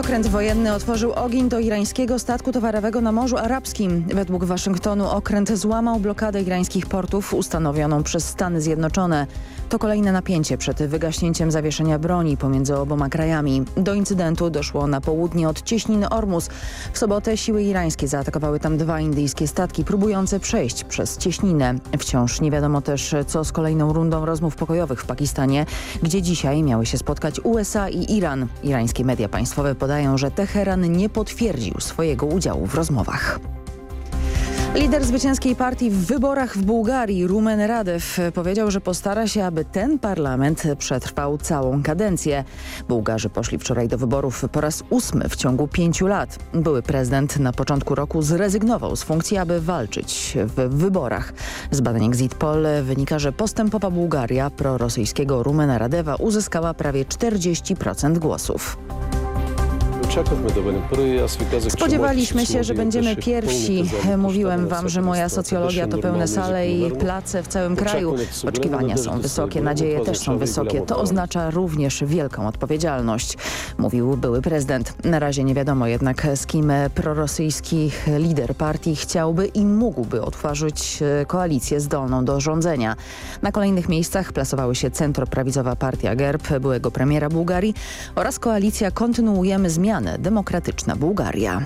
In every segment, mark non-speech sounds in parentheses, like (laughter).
okręt wojenny otworzył ogień do irańskiego statku towarowego na Morzu Arabskim. Według Waszyngtonu okręt złamał blokadę irańskich portów ustanowioną przez Stany Zjednoczone. To kolejne napięcie przed wygaśnięciem zawieszenia broni pomiędzy oboma krajami. Do incydentu doszło na południe od cieśniny Ormus. W sobotę siły irańskie zaatakowały tam dwa indyjskie statki próbujące przejść przez cieśninę. Wciąż nie wiadomo też co z kolejną rundą rozmów pokojowych w Pakistanie, gdzie dzisiaj miały się spotkać USA i Iran. Irańskie media państwowe podają, że Teheran nie potwierdził swojego udziału w rozmowach. Lider zwycięskiej partii w wyborach w Bułgarii, Rumen Radew, powiedział, że postara się, aby ten parlament przetrwał całą kadencję. Bułgarzy poszli wczoraj do wyborów po raz ósmy w ciągu pięciu lat. Były prezydent na początku roku zrezygnował z funkcji, aby walczyć w wyborach. Z badań Exit Poll wynika, że postępowa Bułgaria prorosyjskiego Rumena Radewa uzyskała prawie 40% głosów. Spodziewaliśmy się, że będziemy pierwsi. Mówiłem wam, że moja socjologia to pełne sale i place w całym kraju. Oczekiwania są wysokie, nadzieje też są wysokie. To oznacza również wielką odpowiedzialność, mówił były prezydent. Na razie nie wiadomo jednak z kim prorosyjski lider partii chciałby i mógłby otworzyć koalicję zdolną do rządzenia. Na kolejnych miejscach plasowały się centroprawicowa partia GERB, byłego premiera Bułgarii oraz koalicja Kontynuujemy Zmiany Demokratyczna Bułgaria.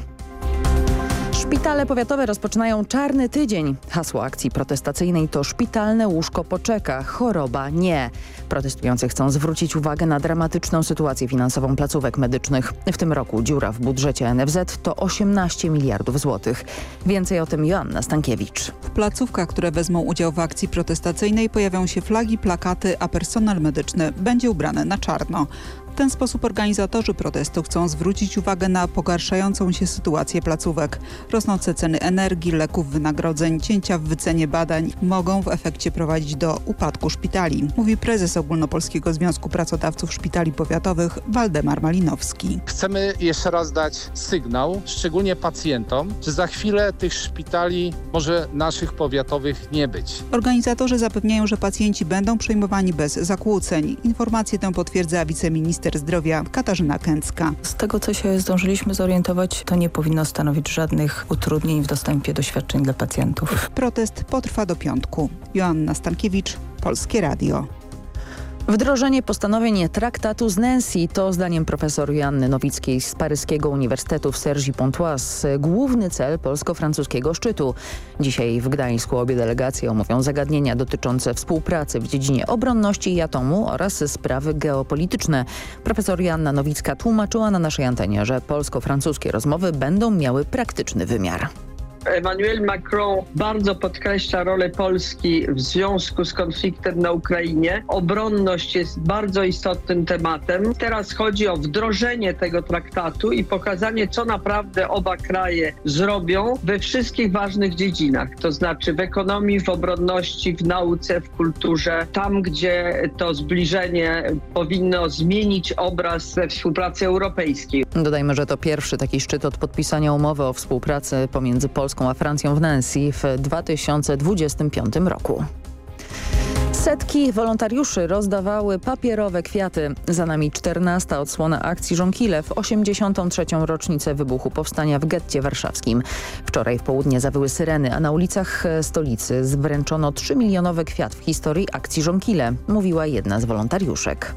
Szpitale powiatowe rozpoczynają czarny tydzień. Hasło akcji protestacyjnej to szpitalne łóżko poczeka, choroba nie. Protestujący chcą zwrócić uwagę na dramatyczną sytuację finansową placówek medycznych. W tym roku dziura w budżecie NFZ to 18 miliardów złotych. Więcej o tym Joanna Stankiewicz. W placówkach, które wezmą udział w akcji protestacyjnej pojawią się flagi, plakaty, a personel medyczny będzie ubrany na czarno. W ten sposób organizatorzy protestu chcą zwrócić uwagę na pogarszającą się sytuację placówek. Rosnące ceny energii, leków, wynagrodzeń, cięcia w wycenie badań mogą w efekcie prowadzić do upadku szpitali, mówi prezes Ogólnopolskiego Związku Pracodawców Szpitali Powiatowych Waldemar Malinowski. Chcemy jeszcze raz dać sygnał, szczególnie pacjentom, że za chwilę tych szpitali może naszych powiatowych nie być. Organizatorzy zapewniają, że pacjenci będą przyjmowani bez zakłóceń. Informację tę potwierdza wiceminister minister zdrowia Katarzyna Kęcka. Z tego co się zdążyliśmy zorientować, to nie powinno stanowić żadnych utrudnień w dostępie do świadczeń dla pacjentów. Protest potrwa do piątku. Joanna Stankiewicz, Polskie Radio. Wdrożenie postanowień traktatu z Nancy to zdaniem profesor Joanny Nowickiej z paryskiego Uniwersytetu w Cergy-Pontoise główny cel polsko-francuskiego szczytu. Dzisiaj w Gdańsku obie delegacje omówią zagadnienia dotyczące współpracy w dziedzinie obronności i atomu oraz sprawy geopolityczne. Profesor Joanna Nowicka tłumaczyła na naszej antenie, że polsko-francuskie rozmowy będą miały praktyczny wymiar. Emmanuel Macron bardzo podkreśla rolę Polski w związku z konfliktem na Ukrainie. Obronność jest bardzo istotnym tematem. Teraz chodzi o wdrożenie tego traktatu i pokazanie, co naprawdę oba kraje zrobią we wszystkich ważnych dziedzinach, to znaczy w ekonomii, w obronności, w nauce, w kulturze, tam gdzie to zbliżenie powinno zmienić obraz we współpracy europejskiej. Dodajmy, że to pierwszy taki szczyt od podpisania umowy o współpracy pomiędzy Polską Polską a Francją w Nancy w 2025 roku. Setki wolontariuszy rozdawały papierowe kwiaty. Za nami 14 odsłona akcji Żonkile w 83. rocznicę wybuchu powstania w getcie warszawskim. Wczoraj w południe zawyły syreny, a na ulicach stolicy zwręczono 3-milionowy kwiat w historii akcji Żonkile, mówiła jedna z wolontariuszek.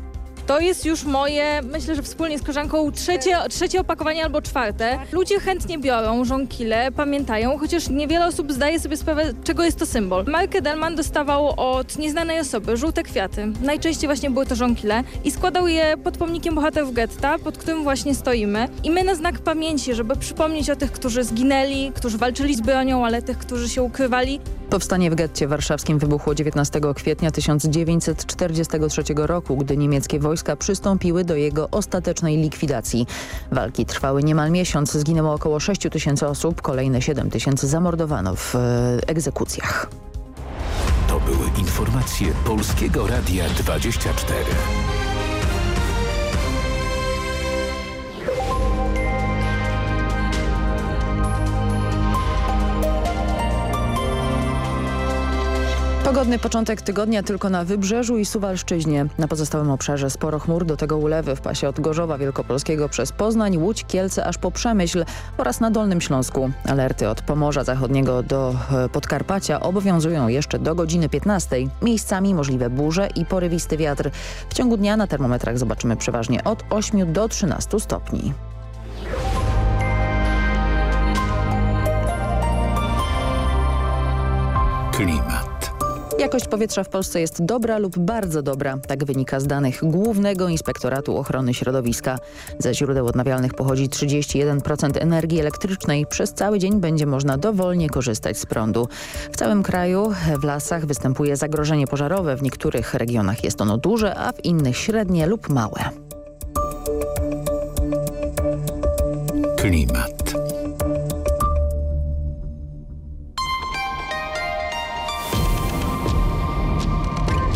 To jest już moje, myślę, że wspólnie z koleżanką trzecie, trzecie opakowanie albo czwarte. Ludzie chętnie biorą żonkile, pamiętają, chociaż niewiele osób zdaje sobie sprawę, czego jest to symbol. Mark Edelman dostawał od nieznanej osoby żółte kwiaty. Najczęściej właśnie były to żonkile i składał je pod pomnikiem bohaterów getta, pod którym właśnie stoimy. I my na znak pamięci, żeby przypomnieć o tych, którzy zginęli, którzy walczyli z bronią, ale tych, którzy się ukrywali, Powstanie w getcie warszawskim wybuchło 19 kwietnia 1943 roku, gdy niemieckie wojska przystąpiły do jego ostatecznej likwidacji. Walki trwały niemal miesiąc, zginęło około 6 tysięcy osób, kolejne 7 tysięcy zamordowano w e, egzekucjach. To były informacje Polskiego Radia 24. Pogodny początek tygodnia tylko na Wybrzeżu i Suwalszczyźnie. Na pozostałym obszarze sporo chmur, do tego ulewy w pasie od Gorzowa Wielkopolskiego przez Poznań, Łódź, Kielce aż po Przemyśl oraz na Dolnym Śląsku. Alerty od Pomorza Zachodniego do e, Podkarpacia obowiązują jeszcze do godziny 15. Miejscami możliwe burze i porywisty wiatr. W ciągu dnia na termometrach zobaczymy przeważnie od 8 do 13 stopni. Klimat. Jakość powietrza w Polsce jest dobra lub bardzo dobra. Tak wynika z danych Głównego Inspektoratu Ochrony Środowiska. Ze źródeł odnawialnych pochodzi 31% energii elektrycznej. Przez cały dzień będzie można dowolnie korzystać z prądu. W całym kraju w lasach występuje zagrożenie pożarowe. W niektórych regionach jest ono duże, a w innych średnie lub małe. Klimat.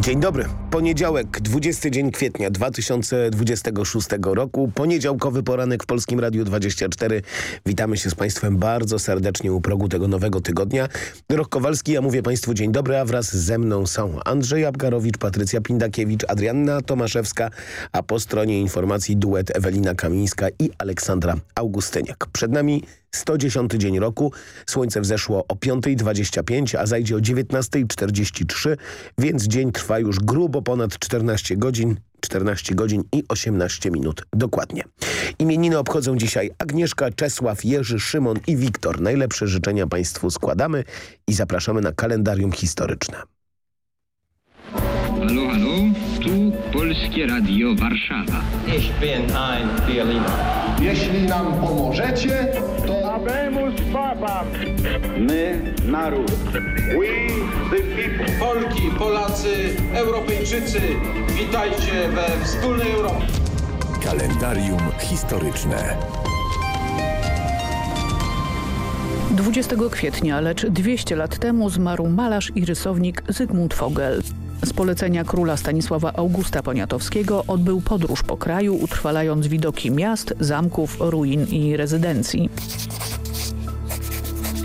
Dzień dobry. Poniedziałek, 20 dzień kwietnia 2026 roku. Poniedziałkowy poranek w Polskim Radiu 24. Witamy się z Państwem bardzo serdecznie u progu tego nowego tygodnia. Rok Kowalski, ja mówię Państwu dzień dobry, a wraz ze mną są Andrzej Abgarowicz, Patrycja Pindakiewicz, Adrianna Tomaszewska, a po stronie informacji duet Ewelina Kamińska i Aleksandra Augustyniak. Przed nami 110 dzień roku. Słońce wzeszło o 5.25, a zajdzie o 19.43, więc dzień trwa już grubo ponad 14 godzin. 14 godzin i 18 minut dokładnie. Imieniny obchodzą dzisiaj Agnieszka, Czesław, Jerzy, Szymon i Wiktor. Najlepsze życzenia Państwu składamy i zapraszamy na kalendarium historyczne. Halo, halo, tu Polskie Radio Warszawa. Ich bin ein Berliner. Jeśli nam pomożecie, to... Habemus Babam. My, naród. We, the people. Polki, Polacy, Europejczycy, witajcie we wspólnej Europie. Kalendarium historyczne. 20 kwietnia, lecz 200 lat temu zmarł malarz i rysownik Zygmunt Fogel. Z polecenia króla Stanisława Augusta Poniatowskiego odbył podróż po kraju, utrwalając widoki miast, zamków, ruin i rezydencji.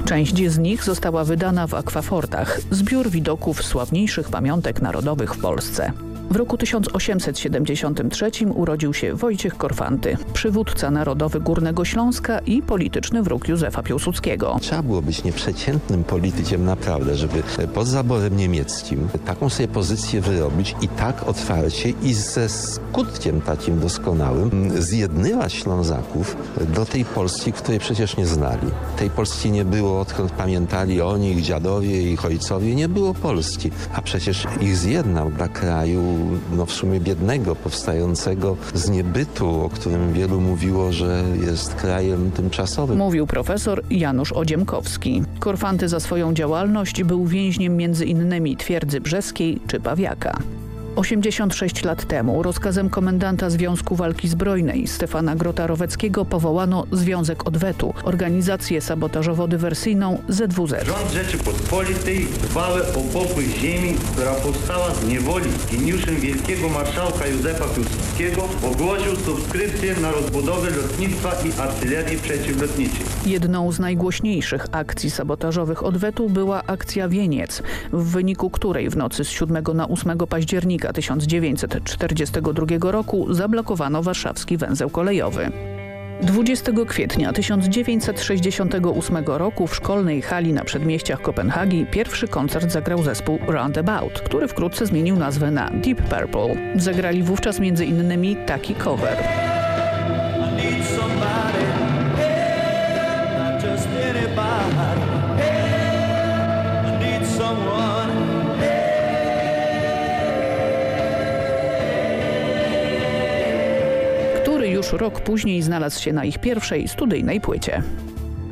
Część z nich została wydana w akwafortach, zbiór widoków sławniejszych pamiątek narodowych w Polsce. W roku 1873 urodził się Wojciech Korfanty, przywódca narodowy Górnego Śląska i polityczny wróg Józefa Piłsudskiego. Trzeba było być nieprzeciętnym politykiem naprawdę, żeby pod zaborem niemieckim taką sobie pozycję wyrobić i tak otwarcie i ze skutkiem takim doskonałym zjednywać Ślązaków do tej Polski, której przecież nie znali. Tej Polski nie było, odkąd pamiętali oni, ich dziadowie, ich ojcowie, nie było Polski. A przecież ich zjednał dla kraju no w sumie biednego, powstającego z niebytu, o którym wielu mówiło, że jest krajem tymczasowym. Mówił profesor Janusz Odziemkowski. Korfanty za swoją działalność był więźniem między innymi Twierdzy Brzeskiej czy Pawiaka. 86 lat temu rozkazem komendanta Związku Walki Zbrojnej Stefana Grota-Roweckiego powołano Związek Odwetu, organizację sabotażowo-dywersyjną ZWZ. Rząd Rzeczypospolitej dbały o pokój ziemi, która powstała z niewoli geniuszem wielkiego marszałka Józefa Piłsudskiego ogłosił subskrypcję na rozbudowę lotnictwa i artylerii przeciwlotniczej. Jedną z najgłośniejszych akcji sabotażowych Odwetu była akcja Wieniec, w wyniku której w nocy z 7 na 8 października 1942 roku zablokowano warszawski węzeł kolejowy. 20 kwietnia 1968 roku w szkolnej hali na przedmieściach Kopenhagi pierwszy koncert zagrał zespół Roundabout, który wkrótce zmienił nazwę na Deep Purple. Zagrali wówczas innymi taki cover. Już rok później znalazł się na ich pierwszej studyjnej płycie.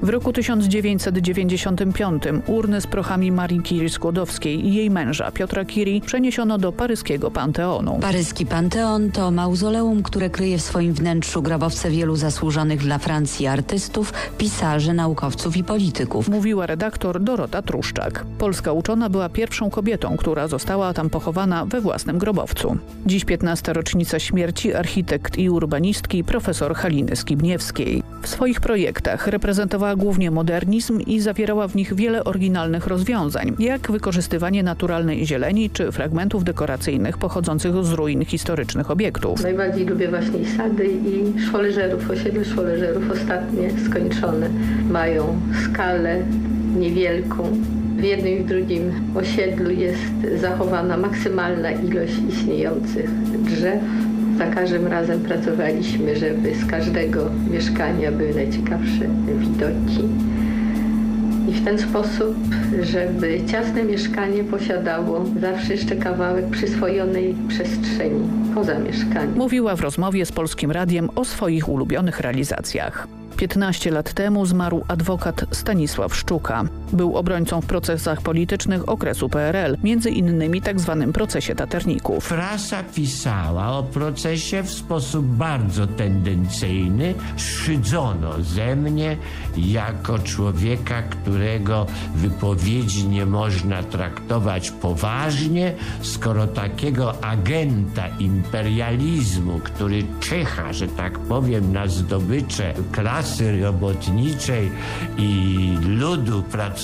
W roku 1995 urny z prochami Marii Curie Skłodowskiej i jej męża Piotra Curie przeniesiono do paryskiego Panteonu. Paryski Panteon to mauzoleum, które kryje w swoim wnętrzu grobowce wielu zasłużonych dla Francji artystów, pisarzy, naukowców i polityków. Mówiła redaktor Dorota Truszczak. Polska uczona była pierwszą kobietą, która została tam pochowana we własnym grobowcu. Dziś 15. rocznica śmierci architekt i urbanistki profesor Haliny Skibniewskiej. W swoich projektach reprezentowała głównie modernizm i zawierała w nich wiele oryginalnych rozwiązań, jak wykorzystywanie naturalnej zieleni czy fragmentów dekoracyjnych pochodzących z ruin historycznych obiektów. Najbardziej lubię właśnie sady i szwoleżerów, osiedle szwoleżerów ostatnie skończone. Mają skalę niewielką. W jednym i w drugim osiedlu jest zachowana maksymalna ilość istniejących drzew. Za każdym razem pracowaliśmy, żeby z każdego mieszkania były najciekawsze widoki. I w ten sposób, żeby ciasne mieszkanie posiadało zawsze jeszcze kawałek przyswojonej przestrzeni poza mieszkaniem. Mówiła w rozmowie z Polskim Radiem o swoich ulubionych realizacjach. 15 lat temu zmarł adwokat Stanisław Szczuka. Był obrońcą w procesach politycznych okresu PRL, między innymi tzw. Tak procesie Taterników. Prasa pisała o procesie w sposób bardzo tendencyjny. Szydzono ze mnie jako człowieka, którego wypowiedzi nie można traktować poważnie, skoro takiego agenta imperializmu, który czyha, że tak powiem, na zdobycze klasy robotniczej i ludu pracującego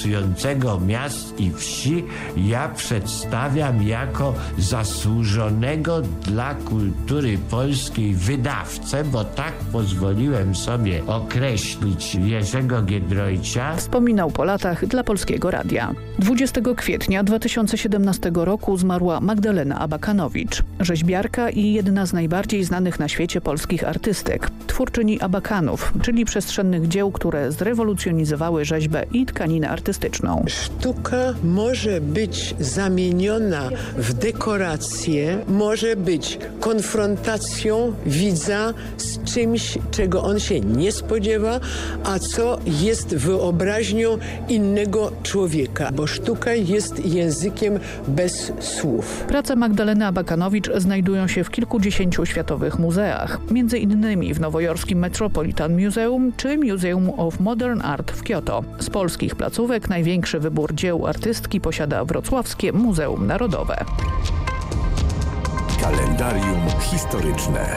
miast i wsi, ja przedstawiam jako zasłużonego dla kultury polskiej wydawcę, bo tak pozwoliłem sobie określić Jerzego Giedroycia. Wspominał po latach dla Polskiego Radia. 20 kwietnia 2017 roku zmarła Magdalena Abakanowicz, rzeźbiarka i jedna z najbardziej znanych na świecie polskich artystek, twórczyni abakanów, czyli przestrzennych dzieł, które zrewolucjonizowały rzeźbę i tkaninę artystyczną. Sztuka może być zamieniona w dekorację, może być konfrontacją widza z czymś, czego on się nie spodziewa, a co jest wyobraźnią innego człowieka, bo sztuka jest językiem bez słów. Prace Magdaleny Abakanowicz znajdują się w kilkudziesięciu światowych muzeach, między innymi w nowojorskim Metropolitan Museum czy Museum of Modern Art w Kyoto. Z polskich placówek największy wybór dzieł artystki posiada wrocławskie Muzeum Narodowe. Kalendarium historyczne.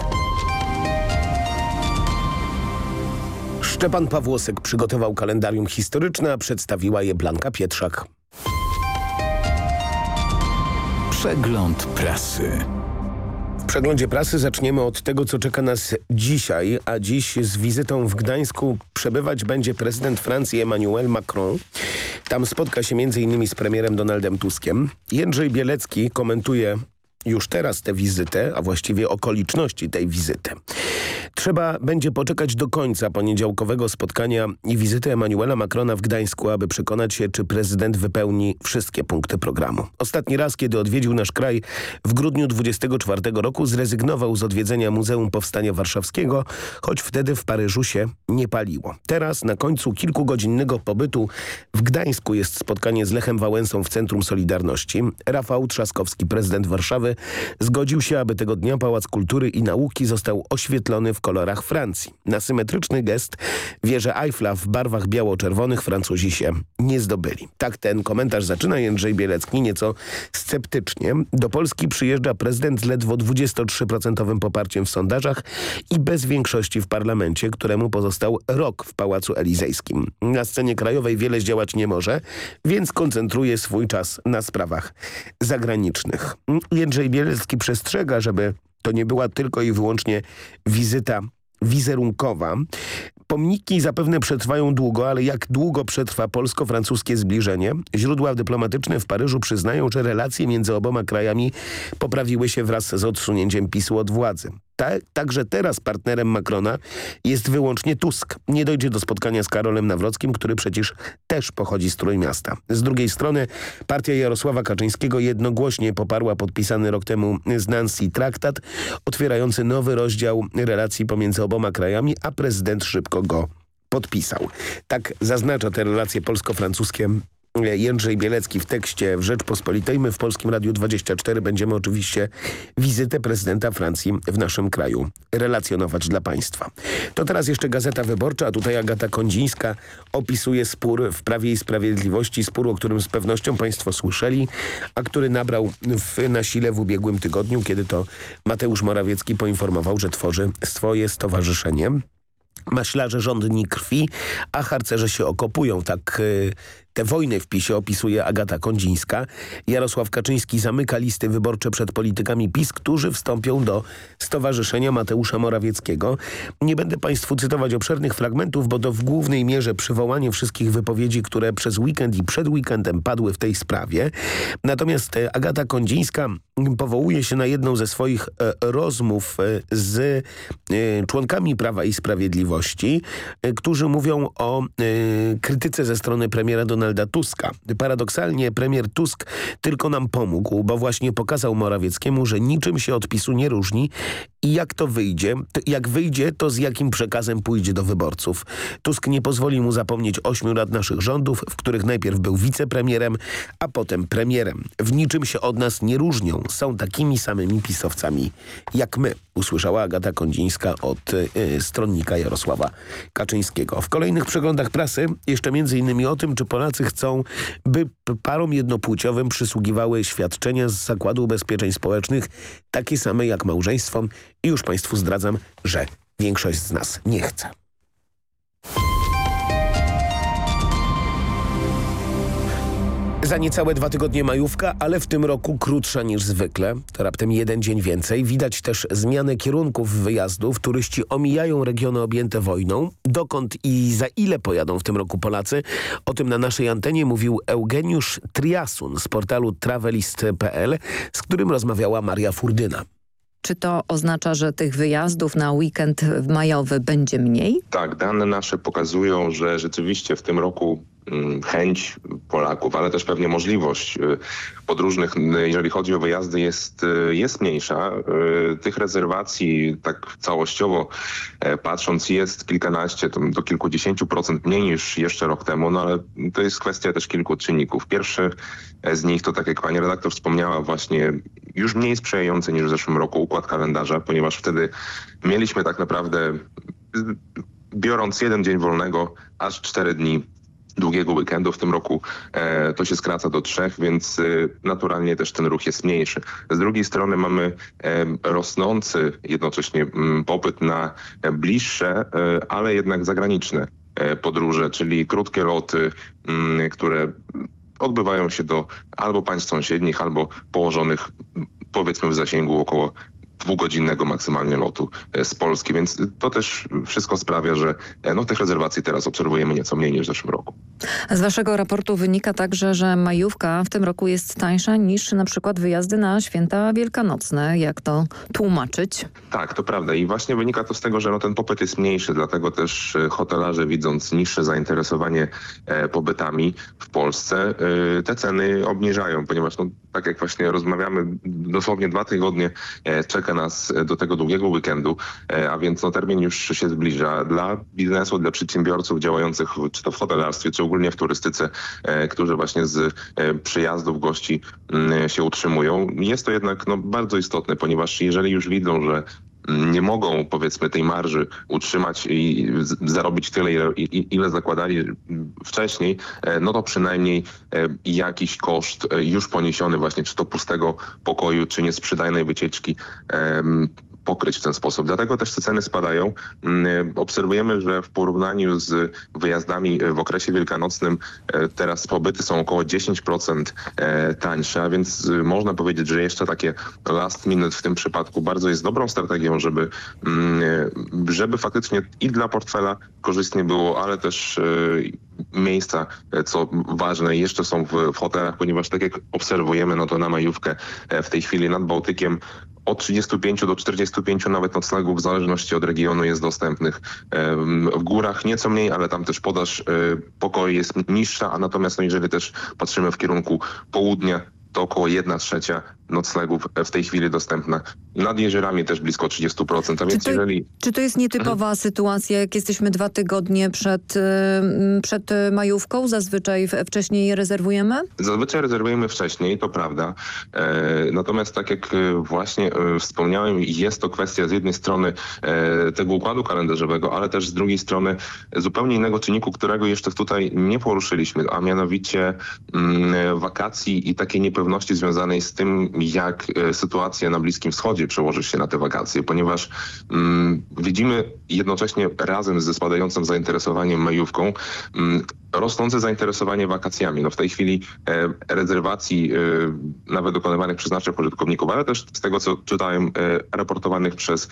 Szczepan Pawłosek przygotował kalendarium historyczne, a przedstawiła je Blanka Pietrzak. Przegląd prasy. W przeglądzie prasy zaczniemy od tego, co czeka nas dzisiaj, a dziś z wizytą w Gdańsku przebywać będzie prezydent Francji Emmanuel Macron. Tam spotka się m.in. z premierem Donaldem Tuskiem. Jędrzej Bielecki komentuje już teraz tę wizytę, a właściwie okoliczności tej wizyty. Trzeba będzie poczekać do końca poniedziałkowego spotkania i wizyty Emanuela Macrona w Gdańsku, aby przekonać się, czy prezydent wypełni wszystkie punkty programu. Ostatni raz, kiedy odwiedził nasz kraj w grudniu 24 roku, zrezygnował z odwiedzenia Muzeum Powstania Warszawskiego, choć wtedy w Paryżu się nie paliło. Teraz, na końcu kilkugodzinnego pobytu w Gdańsku jest spotkanie z Lechem Wałęsą w Centrum Solidarności. Rafał Trzaskowski, prezydent Warszawy, zgodził się, aby tego dnia Pałac Kultury i Nauki został oświetlony w kolorach Francji. Na symetryczny gest wieże Eiffla w barwach biało-czerwonych Francuzi się nie zdobyli. Tak ten komentarz zaczyna Jędrzej Bielecki nieco sceptycznie. Do Polski przyjeżdża prezydent z ledwo 23% poparciem w sondażach i bez większości w parlamencie, któremu pozostał rok w Pałacu Elizejskim. Na scenie krajowej wiele zdziałać nie może, więc koncentruje swój czas na sprawach zagranicznych. Jędrzej Bielecki przestrzega, żeby to nie była tylko i wyłącznie wizyta wizerunkowa. Pomniki zapewne przetrwają długo, ale jak długo przetrwa polsko-francuskie zbliżenie? Źródła dyplomatyczne w Paryżu przyznają, że relacje między oboma krajami poprawiły się wraz z odsunięciem PiSu od władzy. Ta, także teraz partnerem Macrona jest wyłącznie Tusk. Nie dojdzie do spotkania z Karolem Nawrockim, który przecież też pochodzi z Trójmiasta. Z drugiej strony partia Jarosława Kaczyńskiego jednogłośnie poparła podpisany rok temu z Nancy traktat otwierający nowy rozdział relacji pomiędzy oboma krajami, a prezydent szybko go podpisał. Tak zaznacza te relacje polsko-francuskie Jędrzej Bielecki w tekście w Rzeczpospolitej. My w Polskim Radiu 24 będziemy oczywiście wizytę prezydenta Francji w naszym kraju relacjonować dla Państwa. To teraz jeszcze Gazeta Wyborcza, a tutaj Agata Kondzińska opisuje spór w Prawie i Sprawiedliwości, spór, o którym z pewnością Państwo słyszeli, a który nabrał w, na sile w ubiegłym tygodniu, kiedy to Mateusz Morawiecki poinformował, że tworzy swoje stowarzyszenie. Maślarze rządni krwi, a harcerze się okopują. Tak y, te wojny w PiSie opisuje Agata Kondzińska. Jarosław Kaczyński zamyka listy wyborcze przed politykami PiS, którzy wstąpią do Stowarzyszenia Mateusza Morawieckiego. Nie będę Państwu cytować obszernych fragmentów, bo to w głównej mierze przywołanie wszystkich wypowiedzi, które przez weekend i przed weekendem padły w tej sprawie. Natomiast e, Agata Kondzińska powołuje się na jedną ze swoich e, rozmów e, z członkami Prawa i Sprawiedliwości, którzy mówią o krytyce ze strony premiera Donalda Donalda Tuska. Paradoksalnie premier Tusk tylko nam pomógł, bo właśnie pokazał Morawieckiemu, że niczym się od PiSu nie różni i jak to wyjdzie, jak wyjdzie, to z jakim przekazem pójdzie do wyborców. Tusk nie pozwoli mu zapomnieć ośmiu lat naszych rządów, w których najpierw był wicepremierem, a potem premierem. W niczym się od nas nie różnią. Są takimi samymi pisowcami jak my, usłyszała Agata Kondzińska od y, stronnika Jarosława Kaczyńskiego. W kolejnych przeglądach prasy jeszcze między innymi o tym, czy Polacy chcą, by parom jednopłciowym przysługiwały świadczenia z Zakładu Ubezpieczeń Społecznych takie same jak małżeństwom i już Państwu zdradzam, że większość z nas nie chce. Za niecałe dwa tygodnie majówka, ale w tym roku krótsza niż zwykle. To raptem jeden dzień więcej. Widać też zmianę kierunków wyjazdów. Turyści omijają regiony objęte wojną. Dokąd i za ile pojadą w tym roku Polacy? O tym na naszej antenie mówił Eugeniusz Triasun z portalu travelist.pl, z którym rozmawiała Maria Furdyna. Czy to oznacza, że tych wyjazdów na weekend majowy będzie mniej? Tak, dane nasze pokazują, że rzeczywiście w tym roku chęć Polaków, ale też pewnie możliwość y, podróżnych, jeżeli chodzi o wyjazdy, jest, y, jest mniejsza. Y, tych rezerwacji tak całościowo e, patrząc jest kilkanaście do kilkudziesięciu procent mniej niż jeszcze rok temu, no ale to jest kwestia też kilku czynników. Pierwszy z nich to, tak jak pani redaktor wspomniała, właśnie już mniej sprzyjający niż w zeszłym roku układ kalendarza, ponieważ wtedy mieliśmy tak naprawdę, biorąc jeden dzień wolnego, aż cztery dni długiego weekendu. W tym roku e, to się skraca do trzech, więc e, naturalnie też ten ruch jest mniejszy. Z drugiej strony mamy e, rosnący jednocześnie m, mm, popyt na bliższe, e, ale jednak zagraniczne e, podróże, czyli krótkie loty, m, mm, które odbywają się do albo państw sąsiednich, albo położonych powiedzmy w zasięgu około dwugodzinnego maksymalnie lotu e, z Polski, więc to też wszystko sprawia, że e, no, tych rezerwacji teraz obserwujemy nieco mniej niż w zeszłym roku. Z waszego raportu wynika także, że majówka w tym roku jest tańsza niż na przykład wyjazdy na święta wielkanocne. Jak to tłumaczyć? Tak, to prawda i właśnie wynika to z tego, że no, ten popyt jest mniejszy, dlatego też e, hotelarze widząc niższe zainteresowanie pobytami w Polsce, te ceny obniżają, ponieważ no, tak jak właśnie rozmawiamy, dosłownie dwa tygodnie e, czeka nas do tego długiego weekendu, e, a więc no, termin już się zbliża. Dla biznesu, dla przedsiębiorców działających czy to w hotelarstwie, czy ogólnie w turystyce, e, którzy właśnie z przyjazdów gości mm, się utrzymują, jest to jednak no, bardzo istotne, ponieważ jeżeli już widzą, że nie mogą powiedzmy tej marży utrzymać i zarobić tyle, ile, zakładali wcześniej, e, no to przynajmniej e, jakiś koszt e, już poniesiony właśnie czy to pustego pokoju, czy niesprzedajnej wycieczki pokryć w ten sposób. Dlatego też te ceny spadają. Mm, obserwujemy, że w porównaniu z wyjazdami w okresie wielkanocnym e, teraz pobyty są około 10% e, tańsze, a więc y, można powiedzieć, że jeszcze takie last minute w tym przypadku bardzo jest dobrą strategią, żeby, mm, e, żeby faktycznie i dla portfela korzystnie było, ale też miejsca, co ważne, jeszcze są w, w hotelach, ponieważ tak jak obserwujemy, no to na majówkę w tej chwili nad Bałtykiem od 35 do 45 nawet noclegów w zależności od regionu jest dostępnych. W górach nieco mniej, ale tam też podaż e, pokoi jest niższa, a natomiast no, jeżeli też patrzymy w kierunku południa, to około 1 trzecia noclegów w tej chwili dostępna. Nad jeziorami też blisko 30%, a więc to- jeżeli... Czy to jest nietypowa sytuacja, jak jesteśmy dwa tygodnie przed, y, przed y, majówką? Zazwyczaj wcześniej rezerwujemy? Zazwyczaj rezerwujemy wcześniej, to prawda. E, natomiast tak jak e, właśnie e, wspomniałem, jest to kwestia z jednej strony e, tego układu kalendarzowego, ale też z drugiej strony zupełnie innego czynniku, którego jeszcze tutaj nie poruszyliśmy, a mianowicie mm, wakacji i takiej niepewności związanej z tym, jak e, sytuacja na Bliskim Wschodzie przełoży się na te wakacje, ponieważ mm, widzimy jednocześnie razem ze spadającym zainteresowaniem majówką mm, rosnące zainteresowanie wakacjami. No w tej chwili e, rezerwacji e, nawet dokonywanych przez naszych użytkowników, ale też z tego, co czytałem, e, raportowanych przez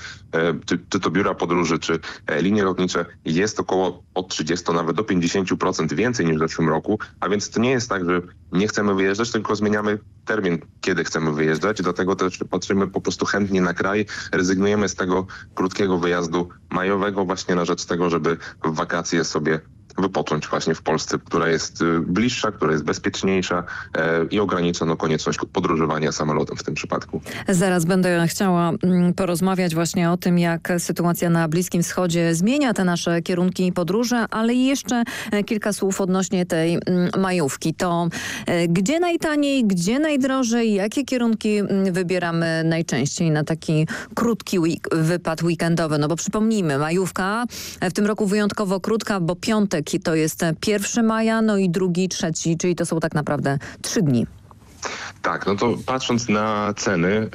czy, czy to biura podróży, czy linie lotnicze, jest około od 30 nawet do 50% więcej niż w zeszłym roku, a więc to nie jest tak, że nie chcemy wyjeżdżać, tylko zmieniamy termin, kiedy chcemy wyjeżdżać, dlatego też patrzymy po prostu chętnie na kraj, rezygnujemy z tego krótkiego wyjazdu majowego właśnie na rzecz tego, żeby w wakacje sobie wypocząć właśnie w Polsce, która jest y, bliższa, która jest bezpieczniejsza e, i ogranicza no, konieczność podróżowania samolotem w tym przypadku. Zaraz będę chciała mm, porozmawiać właśnie o tym, jak sytuacja na Bliskim Wschodzie zmienia te nasze kierunki podróży, ale jeszcze e, kilka słów odnośnie tej mm, majówki. To e, gdzie najtaniej, gdzie najdrożej, jakie kierunki mm, wybieramy najczęściej na taki krótki week, wypad weekendowy? No bo przypomnijmy, majówka w tym roku wyjątkowo krótka, bo piątek to jest 1 maja, no i drugi, trzeci, czyli to są tak naprawdę trzy dni. Tak, no to patrząc na ceny,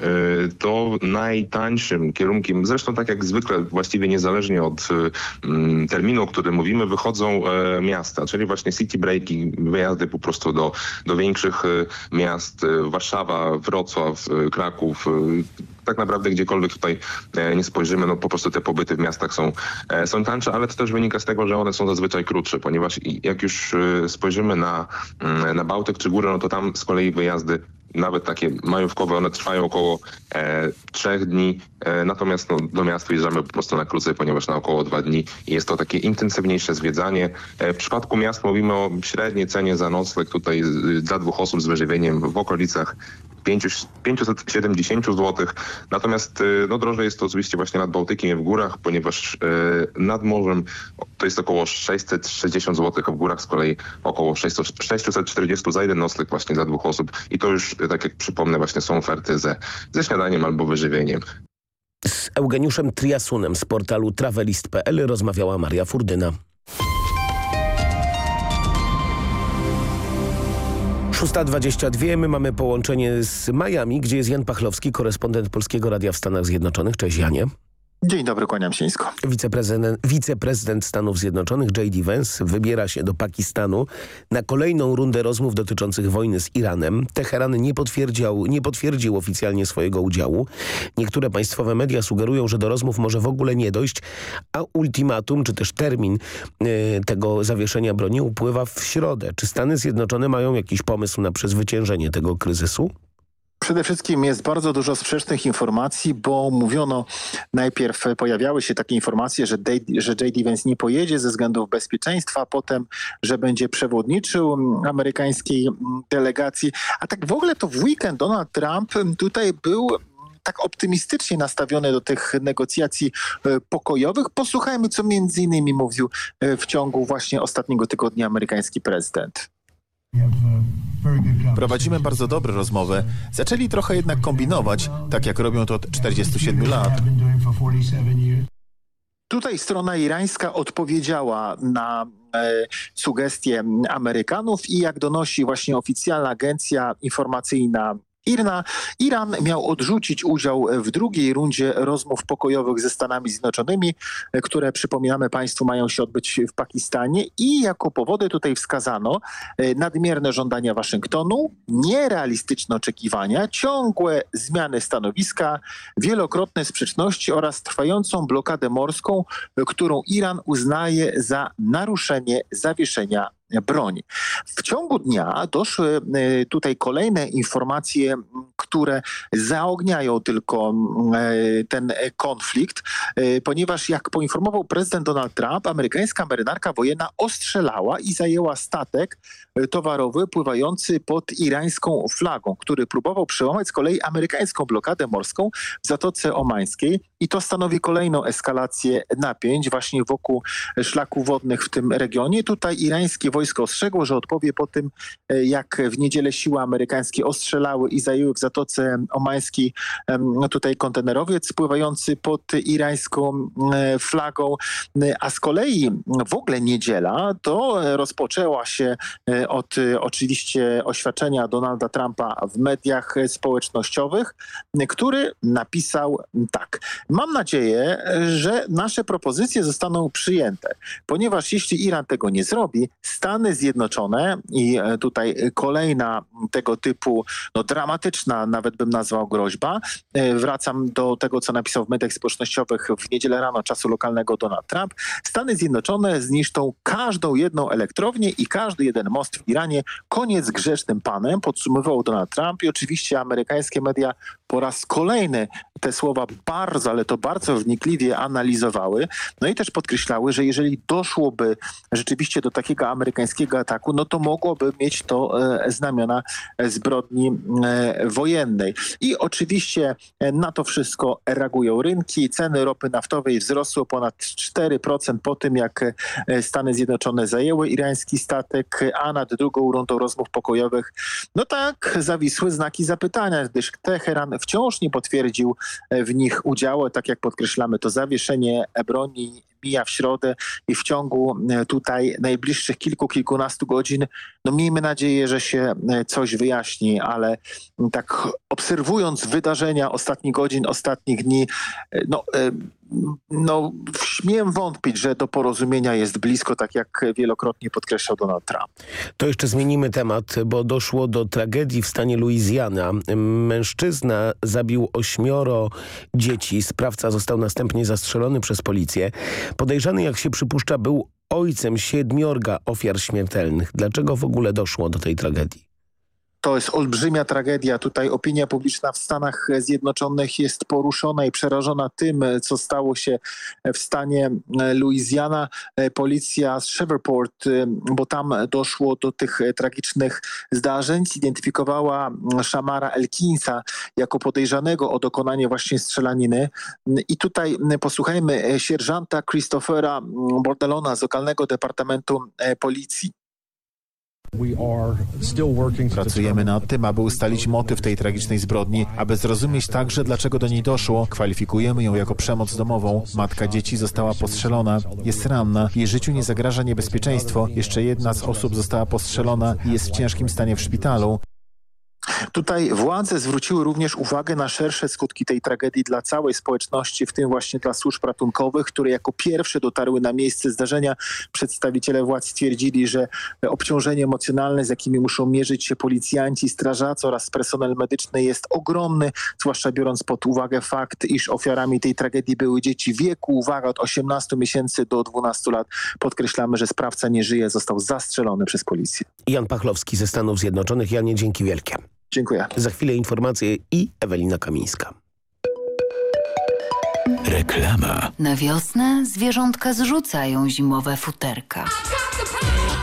y, to najtańszym kierunkiem, zresztą tak jak zwykle, właściwie niezależnie od y, mm, terminu, o którym mówimy, wychodzą e, miasta, czyli właśnie city breaki, wyjazdy po prostu do, do większych y, miast, Warszawa, Wrocław, Kraków, tak naprawdę gdziekolwiek tutaj e, nie spojrzymy, no po prostu te pobyty w miastach są, e, są tańsze, ale to też wynika z tego, że one są zazwyczaj krótsze, ponieważ jak już e, spojrzymy na, mm, na Bałtyk czy górę, no to tam z kolei wyjazdy nawet takie majówkowe, one trwają około e, trzech dni, e, natomiast no, do miasta jeżdżamy po prostu na krócej, ponieważ na około dwa dni jest to takie intensywniejsze zwiedzanie. E, w przypadku miast mówimy o średniej cenie za nocleg tutaj dla dwóch osób z wyżywieniem w okolicach 500 570 zł. Natomiast y, no, drożej jest to oczywiście właśnie nad Bałtykiem i w górach, ponieważ y, nad morzem to jest około 660 zł, a w górach z kolei około 600 640 za jeden nocleg właśnie dla dwóch osób. I to już, tak jak przypomnę, właśnie są oferty ze, ze śniadaniem albo wyżywieniem. Z Eugeniuszem Triasunem z portalu travelist.pl rozmawiała Maria Furdyna. 6.22, my mamy połączenie z Miami, gdzie jest Jan Pachlowski, korespondent Polskiego Radia w Stanach Zjednoczonych. Cześć Janie. Dzień dobry, kłaniam się nisko. Wiceprezydent, wiceprezydent Stanów Zjednoczonych J.D. Vance wybiera się do Pakistanu na kolejną rundę rozmów dotyczących wojny z Iranem. Teheran nie potwierdził, nie potwierdził oficjalnie swojego udziału. Niektóre państwowe media sugerują, że do rozmów może w ogóle nie dojść, a ultimatum, czy też termin e, tego zawieszenia broni upływa w środę. Czy Stany Zjednoczone mają jakiś pomysł na przezwyciężenie tego kryzysu? Przede wszystkim jest bardzo dużo sprzecznych informacji, bo mówiono najpierw pojawiały się takie informacje, że, Day, że J.D. Vance nie pojedzie ze względów bezpieczeństwa, potem, że będzie przewodniczył amerykańskiej delegacji. A tak w ogóle to w weekend Donald Trump tutaj był tak optymistycznie nastawiony do tych negocjacji e, pokojowych. Posłuchajmy, co między innymi mówił e, w ciągu właśnie ostatniego tygodnia amerykański prezydent. Prowadzimy bardzo dobre rozmowy. Zaczęli trochę jednak kombinować, tak jak robią to od 47 lat. Tutaj strona irańska odpowiedziała na e, sugestie Amerykanów i jak donosi właśnie oficjalna agencja informacyjna IRNA, Iran miał odrzucić udział w drugiej rundzie rozmów pokojowych ze Stanami Zjednoczonymi, które przypominamy Państwu mają się odbyć w Pakistanie i jako powody tutaj wskazano e, nadmierne żądania Waszyngtonu, nierealistyczne oczekiwania, ciągłe zmiany stanowiska, wielokrotne sprzeczności oraz trwającą blokadę morską, którą Iran uznaje za naruszenie zawieszenia broń. W ciągu dnia doszły tutaj kolejne informacje, które zaogniają tylko ten konflikt, ponieważ jak poinformował prezydent Donald Trump, amerykańska marynarka wojenna ostrzelała i zajęła statek towarowy pływający pod irańską flagą, który próbował przełamać z kolei amerykańską blokadę morską w Zatoce Omańskiej i to stanowi kolejną eskalację napięć właśnie wokół szlaków wodnych w tym regionie. Tutaj irańskie wojsko ostrzegło, że odpowie po tym, jak w niedzielę siły amerykańskie ostrzelały i zajęły w Zatoce Omańskiej tutaj kontenerowiec pływający pod irańską flagą, a z kolei w ogóle niedziela to rozpoczęła się od oczywiście oświadczenia Donalda Trumpa w mediach społecznościowych, który napisał tak. Mam nadzieję, że nasze propozycje zostaną przyjęte, ponieważ jeśli Iran tego nie zrobi, Stany Zjednoczone i tutaj kolejna tego typu no, dramatyczna, nawet bym nazwał groźba, wracam do tego, co napisał w mediach społecznościowych w niedzielę rano czasu lokalnego Donald Trump, Stany Zjednoczone zniszczą każdą jedną elektrownię i każdy jeden most w Iranie. Koniec grzecznym panem, podsumował Donald Trump i oczywiście amerykańskie media po raz kolejny te słowa bardzo, ale to bardzo wnikliwie analizowały. No i też podkreślały, że jeżeli doszłoby rzeczywiście do takiego amerykańskiego ataku, no to mogłoby mieć to e, znamiona zbrodni e, wojennej. I oczywiście na to wszystko reagują rynki. Ceny ropy naftowej wzrosły o ponad 4% po tym, jak Stany Zjednoczone zajęły irański statek, a nad drugą rundą rozmów pokojowych, no tak, zawisły znaki zapytania, gdyż Teheran wciąż nie potwierdził w nich udziału. Tak jak podkreślamy, to zawieszenie broni mija w środę i w ciągu tutaj najbliższych kilku, kilkunastu godzin, no miejmy nadzieję, że się coś wyjaśni, ale tak obserwując wydarzenia ostatnich godzin, ostatnich dni, no no, śmiem wątpić, że do porozumienia jest blisko, tak jak wielokrotnie podkreślał Donald Trump. To jeszcze zmienimy temat, bo doszło do tragedii w stanie Luizjana. Mężczyzna zabił ośmioro dzieci. Sprawca został następnie zastrzelony przez policję. Podejrzany, jak się przypuszcza, był ojcem siedmiorga ofiar śmiertelnych. Dlaczego w ogóle doszło do tej tragedii? To jest olbrzymia tragedia. Tutaj opinia publiczna w Stanach Zjednoczonych jest poruszona i przerażona tym, co stało się w stanie Louisiana. Policja z Shreveport, bo tam doszło do tych tragicznych zdarzeń, zidentyfikowała Shamara Elkinsa jako podejrzanego o dokonanie właśnie strzelaniny. I tutaj posłuchajmy sierżanta Christophera Bordelona z lokalnego Departamentu Policji. Pracujemy nad tym, aby ustalić motyw tej tragicznej zbrodni, aby zrozumieć także, dlaczego do niej doszło. Kwalifikujemy ją jako przemoc domową. Matka dzieci została postrzelona, jest ranna, jej życiu nie zagraża niebezpieczeństwo. Jeszcze jedna z osób została postrzelona i jest w ciężkim stanie w szpitalu. Tutaj władze zwróciły również uwagę na szersze skutki tej tragedii dla całej społeczności, w tym właśnie dla służb ratunkowych, które jako pierwsze dotarły na miejsce zdarzenia. Przedstawiciele władz stwierdzili, że obciążenie emocjonalne, z jakimi muszą mierzyć się policjanci, strażacy oraz personel medyczny jest ogromny, zwłaszcza biorąc pod uwagę fakt, iż ofiarami tej tragedii były dzieci wieku, uwaga, od 18 miesięcy do 12 lat. Podkreślamy, że sprawca nie żyje, został zastrzelony przez policję. Jan Pachlowski ze Stanów Zjednoczonych. Janie, dzięki wielkie. Dziękuję. Za chwilę informacje i Ewelina Kamińska. Reklama. Na wiosnę zwierzątka zrzucają zimowe futerka.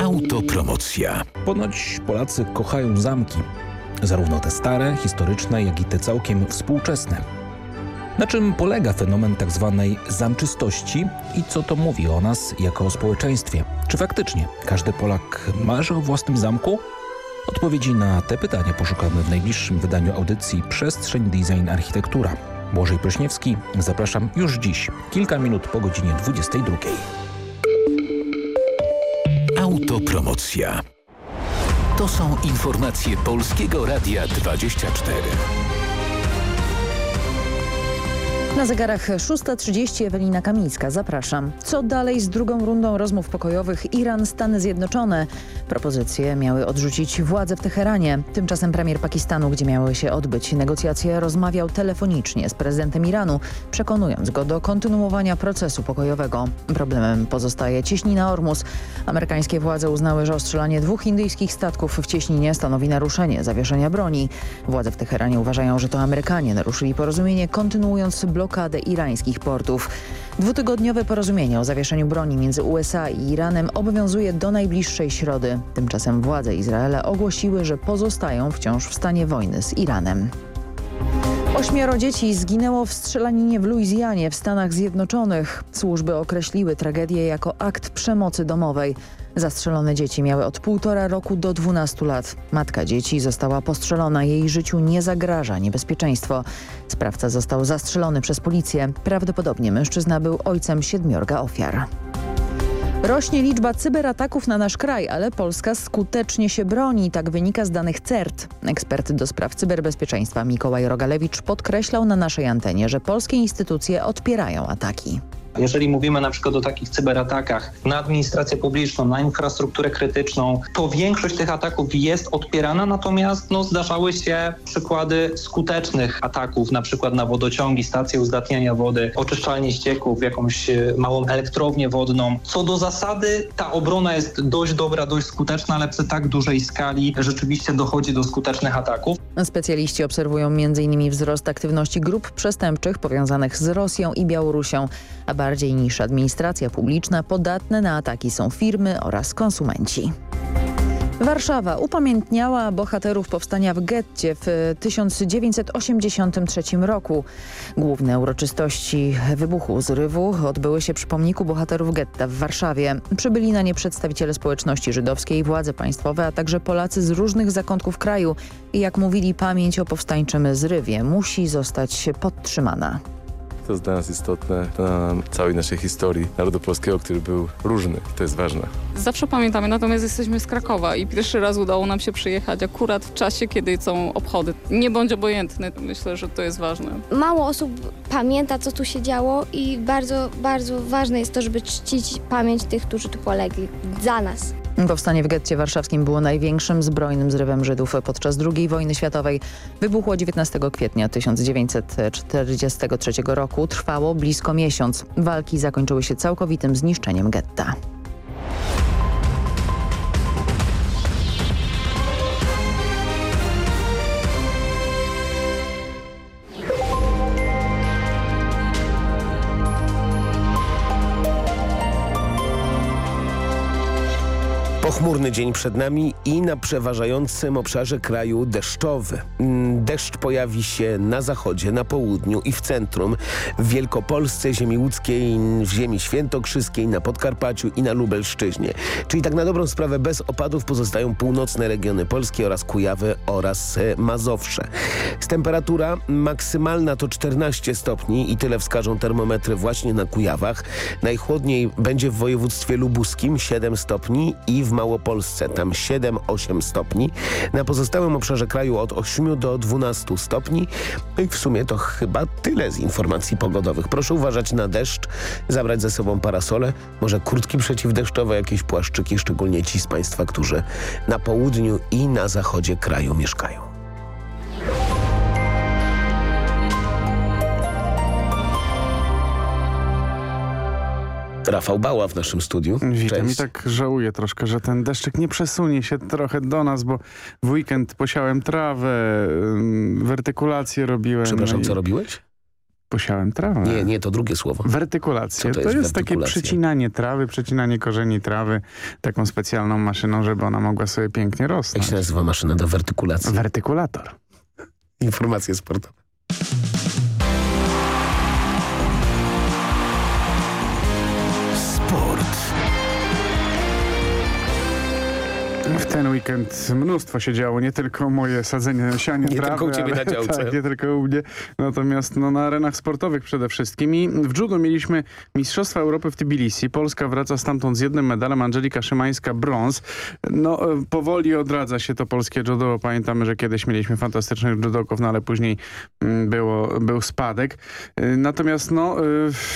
Autopromocja. Ponoć Polacy kochają zamki. Zarówno te stare, historyczne, jak i te całkiem współczesne. Na czym polega fenomen. Tak zamczystości i co to mówi o nas jako o społeczeństwie? Czy faktycznie każdy Polak marzy o własnym zamku? Odpowiedzi na te pytania poszukamy w najbliższym wydaniu audycji Przestrzeń Design Architektura. Błażej Prośniewski, zapraszam już dziś, kilka minut po godzinie 22. Autopromocja. To są informacje Polskiego Radia 24. Na zegarach 6.30 Ewelina Kamińska. Zapraszam. Co dalej z drugą rundą rozmów pokojowych Iran-Stany Zjednoczone? Propozycje miały odrzucić władze w Teheranie. Tymczasem premier Pakistanu, gdzie miały się odbyć negocjacje, rozmawiał telefonicznie z prezydentem Iranu, przekonując go do kontynuowania procesu pokojowego. Problemem pozostaje cieśnina Ormus. Amerykańskie władze uznały, że ostrzelanie dwóch indyjskich statków w cieśninie stanowi naruszenie zawieszenia broni. Władze w Teheranie uważają, że to Amerykanie naruszyli porozumienie, kontynuując blokadę irańskich portów. Dwutygodniowe porozumienie o zawieszeniu broni między USA i Iranem obowiązuje do najbliższej środy. Tymczasem władze Izraela ogłosiły, że pozostają wciąż w stanie wojny z Iranem. Ośmioro dzieci zginęło w strzelaninie w Luizjanie w Stanach Zjednoczonych. Służby określiły tragedię jako akt przemocy domowej. Zastrzelone dzieci miały od półtora roku do 12 lat. Matka dzieci została postrzelona. Jej życiu nie zagraża niebezpieczeństwo. Sprawca został zastrzelony przez policję. Prawdopodobnie mężczyzna był ojcem siedmiorga ofiar. Rośnie liczba cyberataków na nasz kraj, ale Polska skutecznie się broni, tak wynika z danych CERT. Ekspert do spraw cyberbezpieczeństwa Mikołaj Rogalewicz podkreślał na naszej antenie, że polskie instytucje odpierają ataki. Jeżeli mówimy na przykład o takich cyberatakach na administrację publiczną, na infrastrukturę krytyczną, to większość tych ataków jest odpierana, natomiast no, zdarzały się przykłady skutecznych ataków, na przykład na wodociągi, stacje uzdatniania wody, oczyszczalnie ścieków, jakąś e, małą elektrownię wodną. Co do zasady ta obrona jest dość dobra, dość skuteczna, ale przy tak dużej skali rzeczywiście dochodzi do skutecznych ataków. Specjaliści obserwują m.in. wzrost aktywności grup przestępczych powiązanych z Rosją i Białorusią, a bardziej niż administracja publiczna podatne na ataki są firmy oraz konsumenci. Warszawa upamiętniała bohaterów powstania w getcie w 1983 roku. Główne uroczystości wybuchu zrywu odbyły się przy pomniku bohaterów getta w Warszawie. Przybyli na nie przedstawiciele społeczności żydowskiej, władze państwowe, a także Polacy z różnych zakątków kraju. I jak mówili, pamięć o powstańczym zrywie musi zostać podtrzymana to jest dla nas istotne dla całej naszej historii narodu polskiego, który był różny to jest ważne. Zawsze pamiętamy, natomiast jesteśmy z Krakowa i pierwszy raz udało nam się przyjechać akurat w czasie, kiedy są obchody. Nie bądź obojętny, myślę, że to jest ważne. Mało osób pamięta, co tu się działo i bardzo, bardzo ważne jest to, żeby czcić pamięć tych, którzy tu polegli za nas. Powstanie w getcie warszawskim było największym zbrojnym zrywem Żydów podczas II wojny światowej. Wybuchło 19 kwietnia 1943 roku. Trwało blisko miesiąc. Walki zakończyły się całkowitym zniszczeniem getta. Pochmurny dzień przed nami i na przeważającym obszarze kraju deszczowy. Mm, deszcz pojawi się na zachodzie, na południu i w centrum, w Wielkopolsce, ziemi łódzkiej, w ziemi świętokrzyskiej, na Podkarpaciu i na Lubelszczyźnie. Czyli tak na dobrą sprawę bez opadów pozostają północne regiony Polski oraz Kujawy oraz e, Mazowsze. Temperatura maksymalna to 14 stopni i tyle wskażą termometry właśnie na Kujawach. Najchłodniej będzie w województwie lubuskim 7 stopni i w Małopolsce, tam 7-8 stopni. Na pozostałym obszarze kraju od 8 do 12 stopni. No i w sumie to chyba tyle z informacji pogodowych. Proszę uważać na deszcz, zabrać ze sobą parasole, może kurtki przeciwdeszczowe, jakieś płaszczyki, szczególnie ci z Państwa, którzy na południu i na zachodzie kraju mieszkają. Rafał Bała w naszym studiu. Witam Cześć. i tak żałuję troszkę, że ten deszczyk nie przesunie się trochę do nas, bo w weekend posiałem trawę, wertykulację robiłem. Przepraszam, no co robiłeś? Posiałem trawę. Nie, nie, to drugie słowo. Wertykulacja. Co to to jest, jest takie przecinanie trawy, przecinanie korzeni trawy taką specjalną maszyną, żeby ona mogła sobie pięknie rosnąć. Jak się nazywa maszyna do wertykulacji? Wertykulator. Informacje sportowe. gemacht. Ten weekend mnóstwo się działo, nie tylko moje sadzenie sianie Nie trawy, tylko u ciebie ale, na działce. Tak, nie tylko u mnie, natomiast no, na arenach sportowych przede wszystkim. I w judo mieliśmy Mistrzostwa Europy w Tbilisi. Polska wraca stamtąd z jednym medalem, Angelika Szymańska brąz. No e, powoli odradza się to polskie judo. Pamiętamy, że kiedyś mieliśmy fantastycznych judoków, no ale później mm, było, był spadek. E, Natomiast no, e,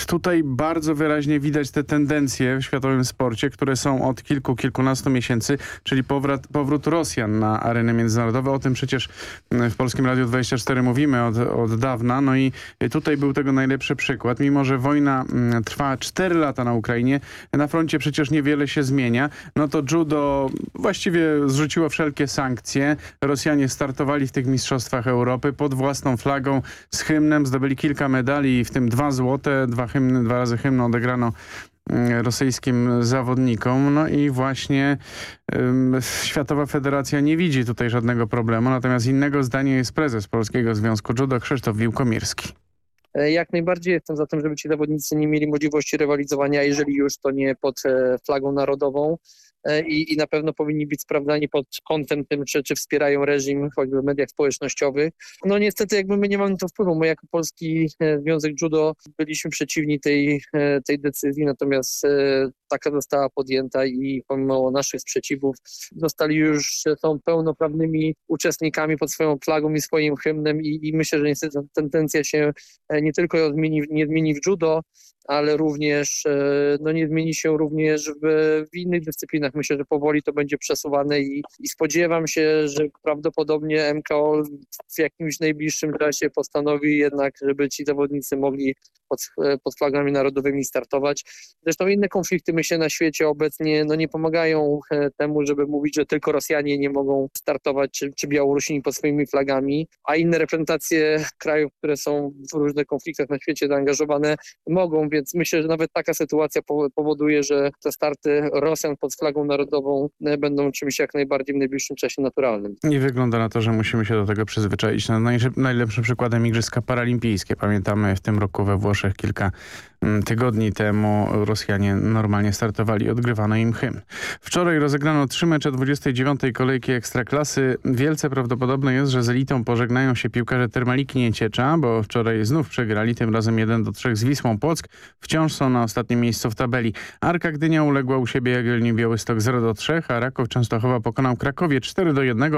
tutaj bardzo wyraźnie widać te tendencje w światowym sporcie, które są od kilku, kilkunastu miesięcy, czyli powrót, powrót Rosjan na areny międzynarodowe. O tym przecież mm, w Polskim Radiu 24 mówimy od, od dawna. No i tutaj był tego najlepszy przykład. Mimo, że wojna mm, trwa 4 lata na Ukrainie, na froncie przecież niewiele się zmienia. No to judo właściwie zrzuciło wszelkie sankcje. Rosjanie startowali w tych mistrzostwach Europy pod własną flagą z hymnem. Zdobyli kilka medali, w tym dwa złote, dwa hymny, dwa razy hymny odegrano rosyjskim zawodnikom. No i właśnie Światowa Federacja nie widzi tutaj żadnego problemu, natomiast innego zdania jest prezes Polskiego Związku Judo Krzysztof Wiłkomirski. E, Jak najbardziej jestem za tym, żeby ci zawodnicy nie mieli możliwości rywalizowania, jeżeli już to nie pod e, flagą narodową. E, I, I na pewno powinni być sprawdzani pod kątem tym, czy, czy wspierają reżim, choćby w mediach społecznościowych. No niestety jakby my nie mamy na to wpływu. My jako Polski e, Związek Judo byliśmy przeciwni tej, e, tej decyzji, natomiast taka została podjęta i pomimo naszych sprzeciwów zostali już, są pełnoprawnymi uczestnikami pod swoją flagą i swoim hymnem i, i myślę, że niestety ta tendencja się nie tylko zmieni, nie zmieni w judo, ale również e, no nie zmieni się również w, w innych dyscyplinach. Myślę, że powoli to będzie przesuwane i, i spodziewam się, że prawdopodobnie MKOL w jakimś najbliższym czasie postanowi jednak, żeby ci zawodnicy mogli pod, e, pod flagami narodowymi startować. Zresztą inne konflikty myślę na świecie obecnie no nie pomagają e, temu, żeby mówić, że tylko Rosjanie nie mogą startować, czy, czy Białorusini pod swoimi flagami, a inne reprezentacje krajów, które są w różnych konfliktach na świecie zaangażowane, mogą, więc myślę, że nawet taka sytuacja po- powoduje, że te starty Rosjan pod flagą narodową e, będą czymś jak najbardziej w najbliższym czasie naturalnym. Nie wygląda na to, że musimy się do tego przyzwyczaić. No, najlepszym przykładem Igrzyska Paralimpijskie. Pamiętamy w tym roku we Włoszech kilka mm, tygodni temu Rosjanie normalnie startowali, odgrywano im hymn. Wczoraj rozegrano trzy mecze 29. kolejki Ekstraklasy. Wielce prawdopodobne jest, że z elitą pożegnają się piłkarze Termaliki Nieciecza, bo wczoraj znów przegrali, tym razem 1 do 3 z Wisłą Płock. Wciąż są na ostatnim miejscu w tabeli. Arka Gdynia uległa u siebie Jagiellonii Białystok 0 do 3, a Raków Częstochowa pokonał Krakowie 4 do 1.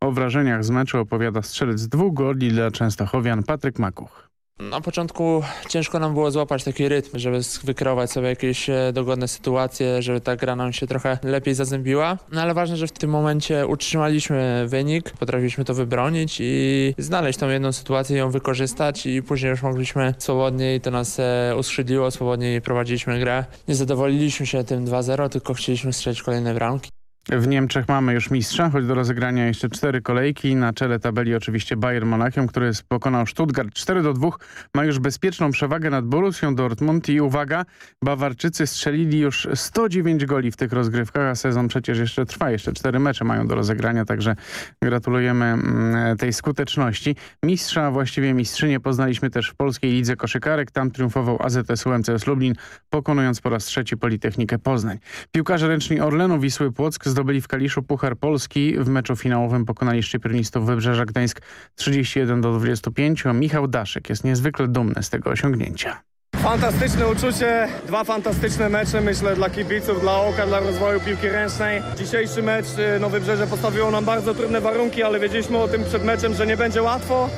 O wrażeniach z meczu opowiada strzelec dwóch goli dla Częstochowian Patryk Makuch. Na początku ciężko nam było złapać taki rytm, żeby wykreować sobie jakieś e, dogodne sytuacje, żeby ta gra nam się trochę lepiej zazębiła. No ale ważne, że w tym momencie utrzymaliśmy wynik, potrafiliśmy to wybronić i znaleźć tą jedną sytuację, ją wykorzystać i później już mogliśmy swobodniej, to nas e, uskrzydliło, swobodniej prowadziliśmy grę. Nie zadowoliliśmy się tym 2-0, tylko chcieliśmy strzelić kolejne bramki. W Niemczech mamy już mistrza, choć do rozegrania jeszcze cztery kolejki. Na czele tabeli oczywiście Bayern Monachium, który pokonał Stuttgart 4 do 2. Ma już bezpieczną przewagę nad Borussią Dortmund i uwaga, Bawarczycy strzelili już 109 goli w tych rozgrywkach, a sezon przecież jeszcze trwa. Jeszcze cztery mecze mają do rozegrania, także gratulujemy mm, tej skuteczności. Mistrza, właściwie mistrzynię poznaliśmy też w Polskiej Lidze Koszykarek. Tam triumfował AZS UMCS Lublin, pokonując po raz trzeci Politechnikę Poznań. Piłkarze ręczni Orlenu Wisły Płock zdobyli w Kaliszu Puchar Polski. W meczu finałowym pokonali szczypiornistów Wybrzeża Gdańsk 31 do 25, a Michał Daszek jest niezwykle dumny z tego osiągnięcia. Fantastyczne uczucie, dwa fantastyczne mecze, myślę, dla kibiców, dla oka, dla rozwoju piłki ręcznej. Dzisiejszy mecz y, no, Wybrzeże postawiło nam bardzo trudne warunki, ale wiedzieliśmy o tym przed meczem, że nie będzie łatwo,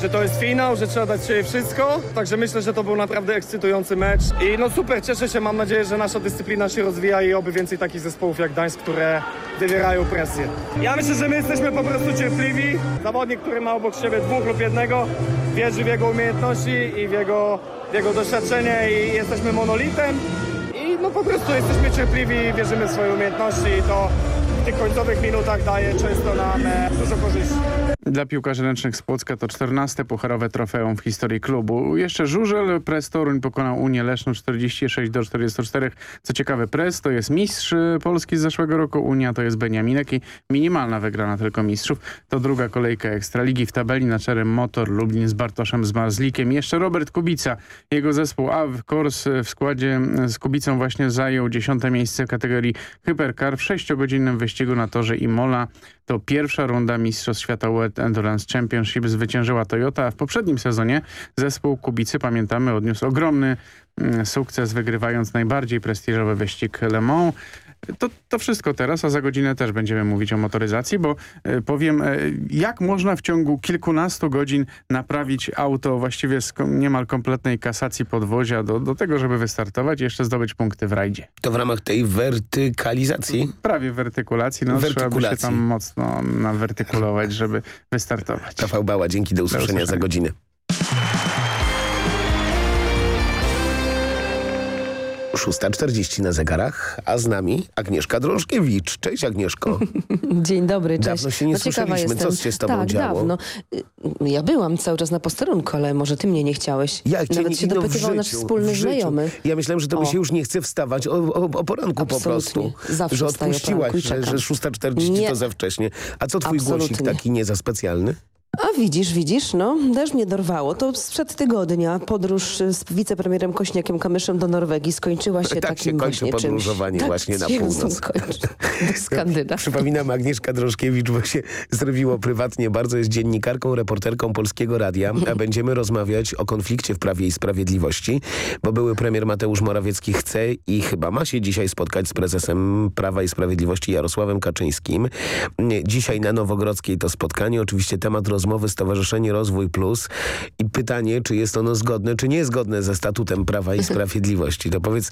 że to jest finał, że trzeba dać siebie wszystko. Także myślę, że to był naprawdę ekscytujący mecz. I no super, cieszę się, mam nadzieję, że nasza dyscyplina się rozwija i oby więcej takich zespołów jak Gdańsk, które wywierają presję. Ja myślę, że my jesteśmy po prostu cierpliwi. Zawodnik, który ma obok siebie dwóch lub jednego, wierzy w jego umiejętności i w jego, w jego doświadczenie i jesteśmy monolitem. I no po prostu jesteśmy cierpliwi, wierzymy w swoje umiejętności i to tych końcowych minutach daje często nam e, dużo korzyści. Dla piłkarzy ręcznych z Płocka to 14 pucharowe trofeum w historii klubu. Jeszcze Żużel, Toruń pokonał Unię Leszną 46 do 44. Co ciekawe, Press to jest mistrz Polski z zeszłego roku, Unia to jest Beniaminek i minimalna wygrana tylko mistrzów. To druga kolejka Ekstraligi w tabeli na czerem Motor Lublin z Bartoszem z Marzlikiem. Jeszcze Robert Kubica, jego zespół A w Kors w składzie z Kubicą właśnie zajął dziesiąte miejsce w kategorii Hypercar w sześciogodzinnym wyścigu na torze Imola. To pierwsza runda Mistrzostw Świata World Endurance Championship zwyciężyła Toyota, a w poprzednim sezonie zespół Kubicy, pamiętamy, odniósł ogromny mm, sukces, wygrywając najbardziej prestiżowy wyścig Le Mans. To, to wszystko teraz, a za godzinę też będziemy mówić o motoryzacji, bo y, powiem, y, jak można w ciągu kilkunastu godzin naprawić auto właściwie z niemal kompletnej kasacji podwozia do, do tego, żeby wystartować i jeszcze zdobyć punkty w rajdzie. To w ramach tej wertykalizacji? Prawie wertykulacji. No, Trzeba by się tam mocno nawertykulować, żeby wystartować. Rafał Bała, dzięki, do usłyszenia, do usłyszenia. za godzinę. 6.40 na zegarach, a z nami Agnieszka Drążkiewicz. Cześć Agnieszko. (laughs) Dzień dobry, cześć. Dawno się nie no, słyszeliśmy. Co się z tobą tak, działo? dawno. Ja byłam cały czas na posterunku, ale może ty mnie nie chciałeś. Ja Nawet się dopytywał nasz wspólny znajomy. Ja myślałem, że to by się już nie chce wstawać o, o, o poranku Absolutnie. po prostu. Zawsze że odpuściłaś, że, że 6.40 to za wcześnie. A co twój Absolutnie. głosik taki nie za specjalny? A widzisz, widzisz, no, też mnie dorwało. To sprzed tygodnia podróż z wicepremierem Kośniakiem Kamyszem do Norwegii skończyła się tak takim się kończy właśnie podróżowanie czymś. właśnie tak na północ. (laughs) Bez kandydat. (laughs) Przypominam Agnieszka Drożkiewicz, bo się zrobiło prywatnie. Bardzo jest dziennikarką, reporterką Polskiego Radia, a (laughs) będziemy rozmawiać o konflikcie w Prawie i Sprawiedliwości, bo były premier Mateusz Morawiecki chce i chyba ma się dzisiaj spotkać z prezesem Prawa i Sprawiedliwości Jarosławem Kaczyńskim. Dzisiaj na Nowogrodzkiej to spotkanie. Oczywiście temat rozmowy Stowarzyszenie Rozwój Plus i pytanie, czy jest ono zgodne, czy niezgodne ze statutem Prawa i (laughs) Sprawiedliwości. To powiedz,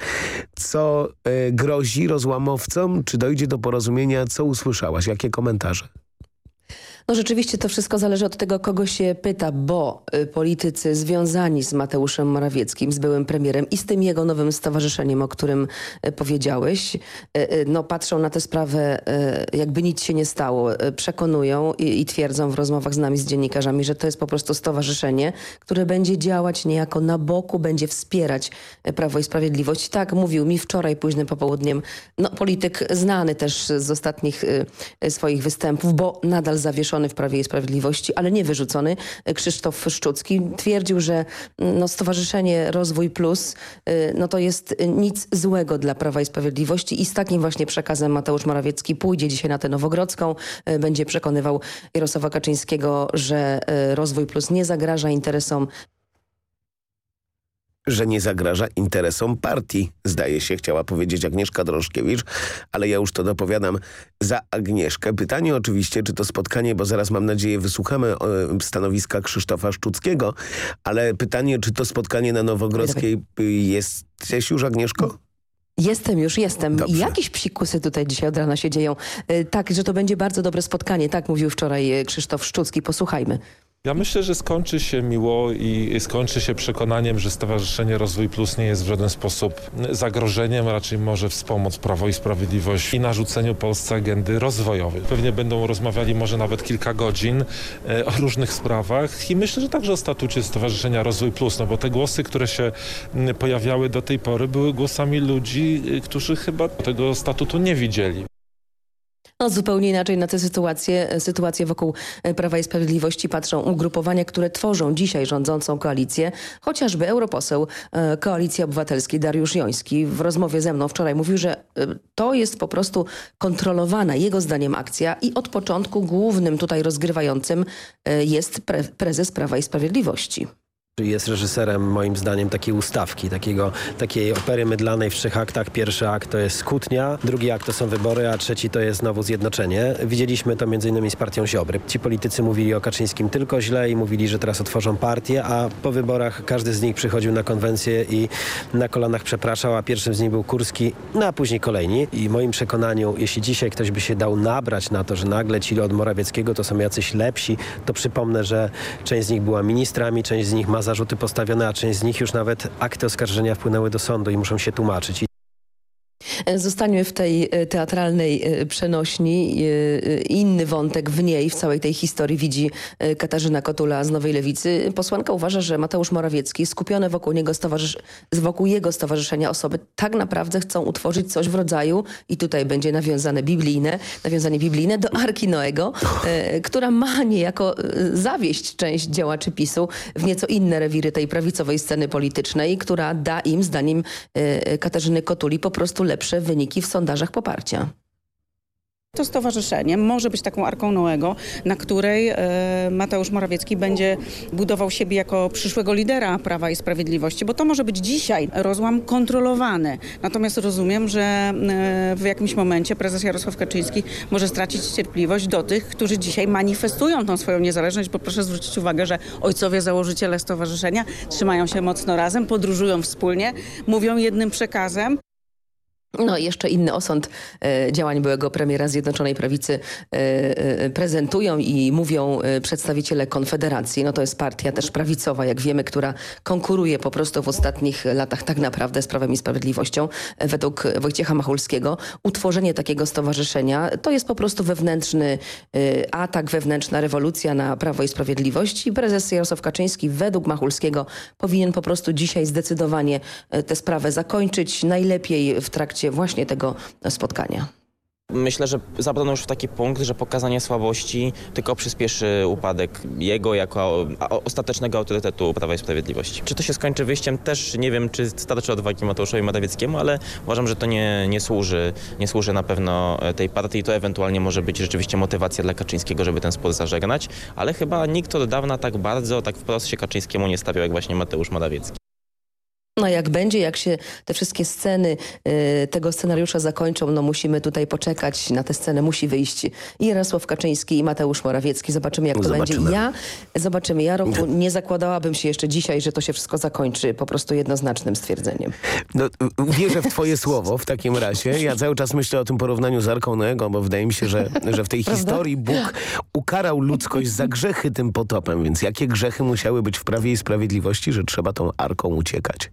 co y, grozi rozłamowcom, czy dojdzie do porozumienia, co usłyszałaś, jakie komentarze? No rzeczywiście to wszystko zależy od tego, kogo się pyta, bo y, politycy związani z Mateuszem Morawieckim, z byłym premierem i z tym jego nowym stowarzyszeniem, o którym y, powiedziałeś, y, no patrzą na tę sprawę jakby nic się nie stało. Przekonują i, i twierdzą w rozmowach z nami, z dziennikarzami, że to jest po prostu stowarzyszenie, które będzie działać niejako na boku, będzie wspierać Prawo i Sprawiedliwość. Tak mówił mi wczoraj późnym popołudniem, no polityk znany też z ostatnich swoich występów, bo nadal zawieszony w Prawie i Sprawiedliwości, ale nie wyrzucony, Krzysztof Szczucki twierdził, że no, Stowarzyszenie Rozwój Plus no, to jest nic złego dla Prawa i Sprawiedliwości i z takim właśnie przekazem Mateusz Morawiecki pójdzie dzisiaj na tę Nowogrodzką, będzie przekonywał Jarosława Kaczyńskiego, że Rozwój Plus nie zagraża interesom że nie zagraża interesom partii, zdaje się, chciała powiedzieć Agnieszka Drążkiewicz, ale ja już to dopowiadam za Agnieszkę. Pytanie oczywiście, czy to spotkanie, bo zaraz mam nadzieję wysłuchamy stanowiska Krzysztofa Szczuckiego, ale pytanie, czy to spotkanie na Nowogrodzkiej jesteś już, Agnieszko? Jestem już, jestem. Dobrze. I jakieś psikusy tutaj dzisiaj od rana się dzieją. Tak, że to będzie bardzo dobre spotkanie. Tak mówił wczoraj Krzysztof Szczucki. Posłuchajmy. Ja myślę, że skończy się miło i skończy się przekonaniem, że Stowarzyszenie Rozwój Plus nie jest w żaden sposób zagrożeniem, raczej może wspomóc Prawo i Sprawiedliwość i narzuceniu Polsce agendy rozwojowej. Pewnie będą rozmawiali może nawet kilka godzin e, o różnych sprawach i myślę, że także o statucie Stowarzyszenia Rozwój Plus, no bo te głosy, które się pojawiały do tej pory były głosami ludzi, którzy chyba tego statutu nie widzieli. No, zupełnie inaczej na tę sytuację, sytuację wokół Prawa i Sprawiedliwości patrzą ugrupowania, które tworzą dzisiaj rządzącą koalicję. Chociażby europoseł Koalicji Obywatelskiej Dariusz Joński w rozmowie ze mną wczoraj mówił, że to jest po prostu kontrolowana jego zdaniem akcja i od początku głównym tutaj rozgrywającym jest pre prezes Prawa i Sprawiedliwości. Jest reżyserem moim zdaniem takiej ustawki, takiego, takiej opery mydlanej w trzech aktach. Pierwszy akt to jest Kłótnia, drugi akt to są wybory, a trzeci to jest znowu zjednoczenie. Widzieliśmy to m.in. z partią Ziobry. Ci politycy mówili o Kaczyńskim tylko źle i mówili, że teraz otworzą partię, a po wyborach każdy z nich przychodził na konwencję i na kolanach przepraszał, a pierwszym z nich był Kurski, no a później kolejni. I moim przekonaniu, jeśli dzisiaj ktoś by się dał nabrać na to, że nagle ci od Morawieckiego to są jacyś lepsi, to przypomnę, że część z nich była ministrami, część z nich ma zarzuty postawione, a część z nich już nawet akty oskarżenia wpłynęły do sądu i muszą się tłumaczyć. Zostańmy w tej teatralnej przenośni. Inny wątek w niej, w całej tej historii widzi Katarzyna Kotula z Nowej Lewicy. Posłanka uważa, że Mateusz Morawiecki, skupione wokół, niego stowarzysz wokół jego stowarzyszenia osoby tak naprawdę chcą utworzyć coś w rodzaju, i tutaj będzie nawiązane biblijne, nawiązanie biblijne do Arki Noego, która ma niejako zawieść część działaczy PiSu w nieco inne rewiry tej prawicowej sceny politycznej, która da im, zdaniem Katarzyny Kotuli, po prostu lepsze wyniki w sondażach poparcia. To stowarzyszenie może być taką arką Noego, na której e, Mateusz Morawiecki będzie budował siebie jako przyszłego lidera Prawa i Sprawiedliwości, bo to może być dzisiaj rozłam kontrolowany. Natomiast rozumiem, że e, w jakimś momencie prezes Jarosław Kaczyński może stracić cierpliwość do tych, którzy dzisiaj manifestują tą swoją niezależność, bo proszę zwrócić uwagę, że ojcowie założyciele stowarzyszenia trzymają się mocno razem, podróżują wspólnie, mówią jednym przekazem. No jeszcze inny osąd e, działań byłego premiera Zjednoczonej Prawicy e, e, prezentują i mówią przedstawiciele Konfederacji. No to jest partia też prawicowa, jak wiemy, która konkuruje po prostu w ostatnich latach tak naprawdę z Prawem i Sprawiedliwością. Według Wojciecha Machulskiego utworzenie takiego stowarzyszenia to jest po prostu wewnętrzny atak, wewnętrzna rewolucja na Prawo i Sprawiedliwość i prezes Jarosław Kaczyński według Machulskiego powinien po prostu dzisiaj zdecydowanie tę sprawę zakończyć. Najlepiej w trakcie właśnie tego spotkania. Myślę, że zabrano już w taki punkt, że pokazanie słabości tylko przyspieszy upadek jego jako ostatecznego autorytetu Prawa i Sprawiedliwości. Czy to się skończy wyjściem też nie wiem, czy starczy odwagi Mateuszowi Morawieckiemu, ale uważam, że to nie, nie, służy, nie służy na pewno tej partii. To ewentualnie może być rzeczywiście motywacja dla Kaczyńskiego, żeby ten spór zażegnać, ale chyba nikt od dawna tak bardzo, tak wprost się Kaczyńskiemu nie stawiał jak właśnie Mateusz Morawiecki. No jak będzie, jak się te wszystkie sceny y, tego scenariusza zakończą, no musimy tutaj poczekać. Na tę scenę musi wyjść i Jarosław Kaczyński i Mateusz Morawiecki. Zobaczymy jak to zobaczymy. będzie. Ja zobaczymy. Ja roku (laughs) nie zakładałabym się jeszcze dzisiaj, że to się wszystko zakończy po prostu jednoznacznym stwierdzeniem. No, wierzę w twoje słowo w takim razie. Ja cały czas myślę o tym porównaniu z Arką Noego, bo wydaje mi się, że, że w tej historii Bóg ukarał ludzkość za grzechy tym potopem. Więc jakie grzechy musiały być w Prawie i Sprawiedliwości, że trzeba tą Arką uciekać?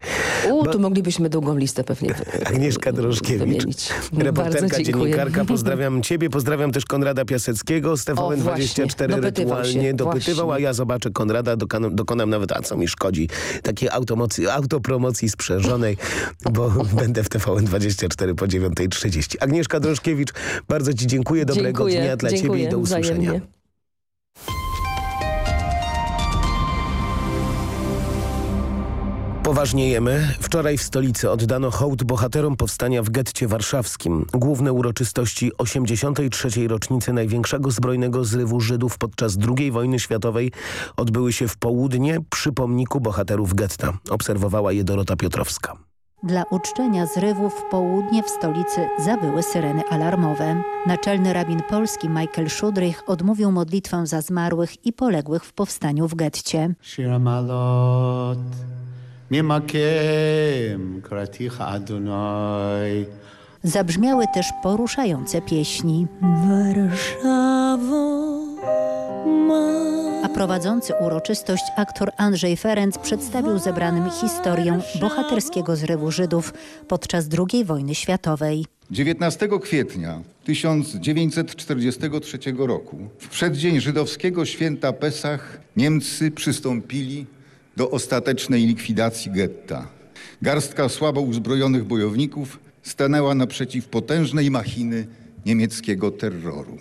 U, tu moglibyśmy długą listę pewnie (laughs) Agnieszka Drożkiewicz, reporterka, dziennikarka. (laughs) Pozdrawiam ciebie, pozdrawiam też Konrada Piaseckiego. Z TVN24 rytualnie się. dopytywał, właśnie. a ja zobaczę Konrada, dokonam, dokonam nawet, a co mi szkodzi, takiej autopromocji sprzężonej, bo (laughs) będę w TVN24 po 9.30. Agnieszka Drożkiewicz, bardzo ci dziękuję, dobrego dziękuję, dnia dla dziękuję, ciebie i do usłyszenia. Wzajemnie. Poważniejemy. Wczoraj w stolicy oddano hołd bohaterom powstania w getcie warszawskim. Główne uroczystości 83. rocznicy największego zbrojnego zrywu Żydów podczas II wojny światowej odbyły się w południe przy pomniku bohaterów getta. Obserwowała je Dorota Piotrowska. Dla uczczenia zrywu w południe w stolicy zawyły syreny alarmowe. Naczelny rabin polski Michael Szudrych odmówił modlitwę za zmarłych i poległych w powstaniu w getcie. Zabrzmiały też poruszające pieśni. Warszawo a prowadzący uroczystość aktor Andrzej Ferenc przedstawił zebranym historię bohaterskiego zrywu Żydów podczas II wojny światowej. 19 kwietnia 1943 roku, w przeddzień żydowskiego święta Pesach, Niemcy przystąpili do ostatecznej likwidacji getta. Garstka słabo uzbrojonych bojowników stanęła naprzeciw potężnej machiny niemieckiego terroru.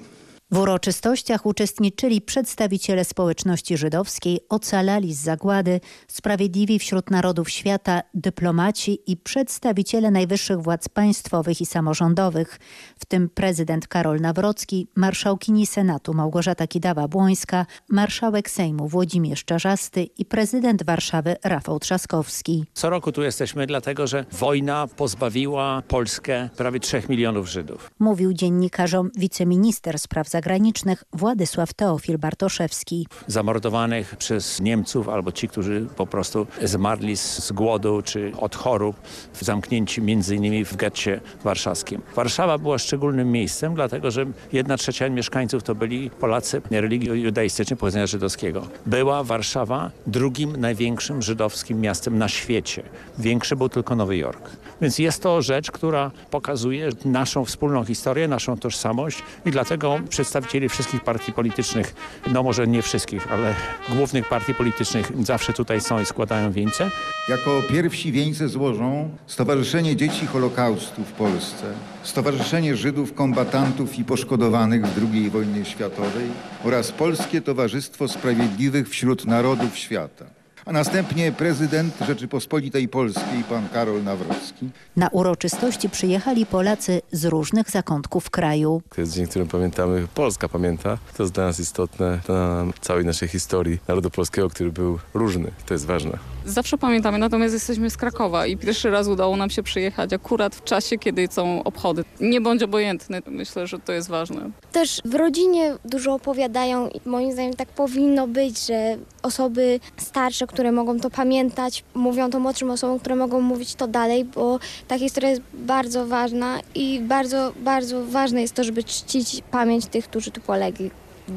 W uroczystościach uczestniczyli przedstawiciele społeczności żydowskiej, ocalali z zagłady, sprawiedliwi wśród narodów świata, dyplomaci i przedstawiciele najwyższych władz państwowych i samorządowych, w tym prezydent Karol Nawrocki, marszałkini Senatu Małgorzata Kidawa-Błońska, marszałek Sejmu Włodzimierz Czarzasty i prezydent Warszawy Rafał Trzaskowski. Co roku tu jesteśmy dlatego, że wojna pozbawiła Polskę prawie 3 milionów Żydów. Mówił dziennikarzom wiceminister spraw zagranicznych zagranicznych Władysław Teofil Bartoszewski. Zamordowanych przez Niemców albo ci, którzy po prostu zmarli z głodu czy od chorób, zamknięci między innymi w getcie warszawskim. Warszawa była szczególnym miejscem, dlatego że jedna trzecia mieszkańców to byli Polacy religii judaistycznej pochodzenia żydowskiego. Była Warszawa drugim największym żydowskim miastem na świecie. Większy był tylko Nowy Jork. Więc jest to rzecz, która pokazuje naszą wspólną historię, naszą tożsamość i dlatego przedstawicieli wszystkich partii politycznych, no może nie wszystkich, ale głównych partii politycznych zawsze tutaj są i składają wieńce. Jako pierwsi wieńce złożą Stowarzyszenie Dzieci Holokaustu w Polsce, Stowarzyszenie Żydów Kombatantów i Poszkodowanych w II wojnie światowej oraz Polskie Towarzystwo Sprawiedliwych wśród Narodów Świata a następnie prezydent Rzeczypospolitej Polskiej pan Karol Nawrocki. Na uroczystości przyjechali Polacy z różnych zakątków kraju. To jest dzień, którym pamiętamy, Polska pamięta. To jest dla nas istotne na całej naszej historii narodu polskiego, który był różny. To jest ważne. Zawsze pamiętamy, natomiast jesteśmy z Krakowa i pierwszy raz udało nam się przyjechać akurat w czasie, kiedy są obchody. Nie bądź obojętny, myślę, że to jest ważne. Też w rodzinie dużo opowiadają i moim zdaniem tak powinno być, że osoby starsze, które mogą to pamiętać, mówią to młodszym osobom, które mogą mówić to dalej, bo ta historia jest bardzo ważna i bardzo, bardzo ważne jest to, żeby czcić pamięć tych, którzy tu polegli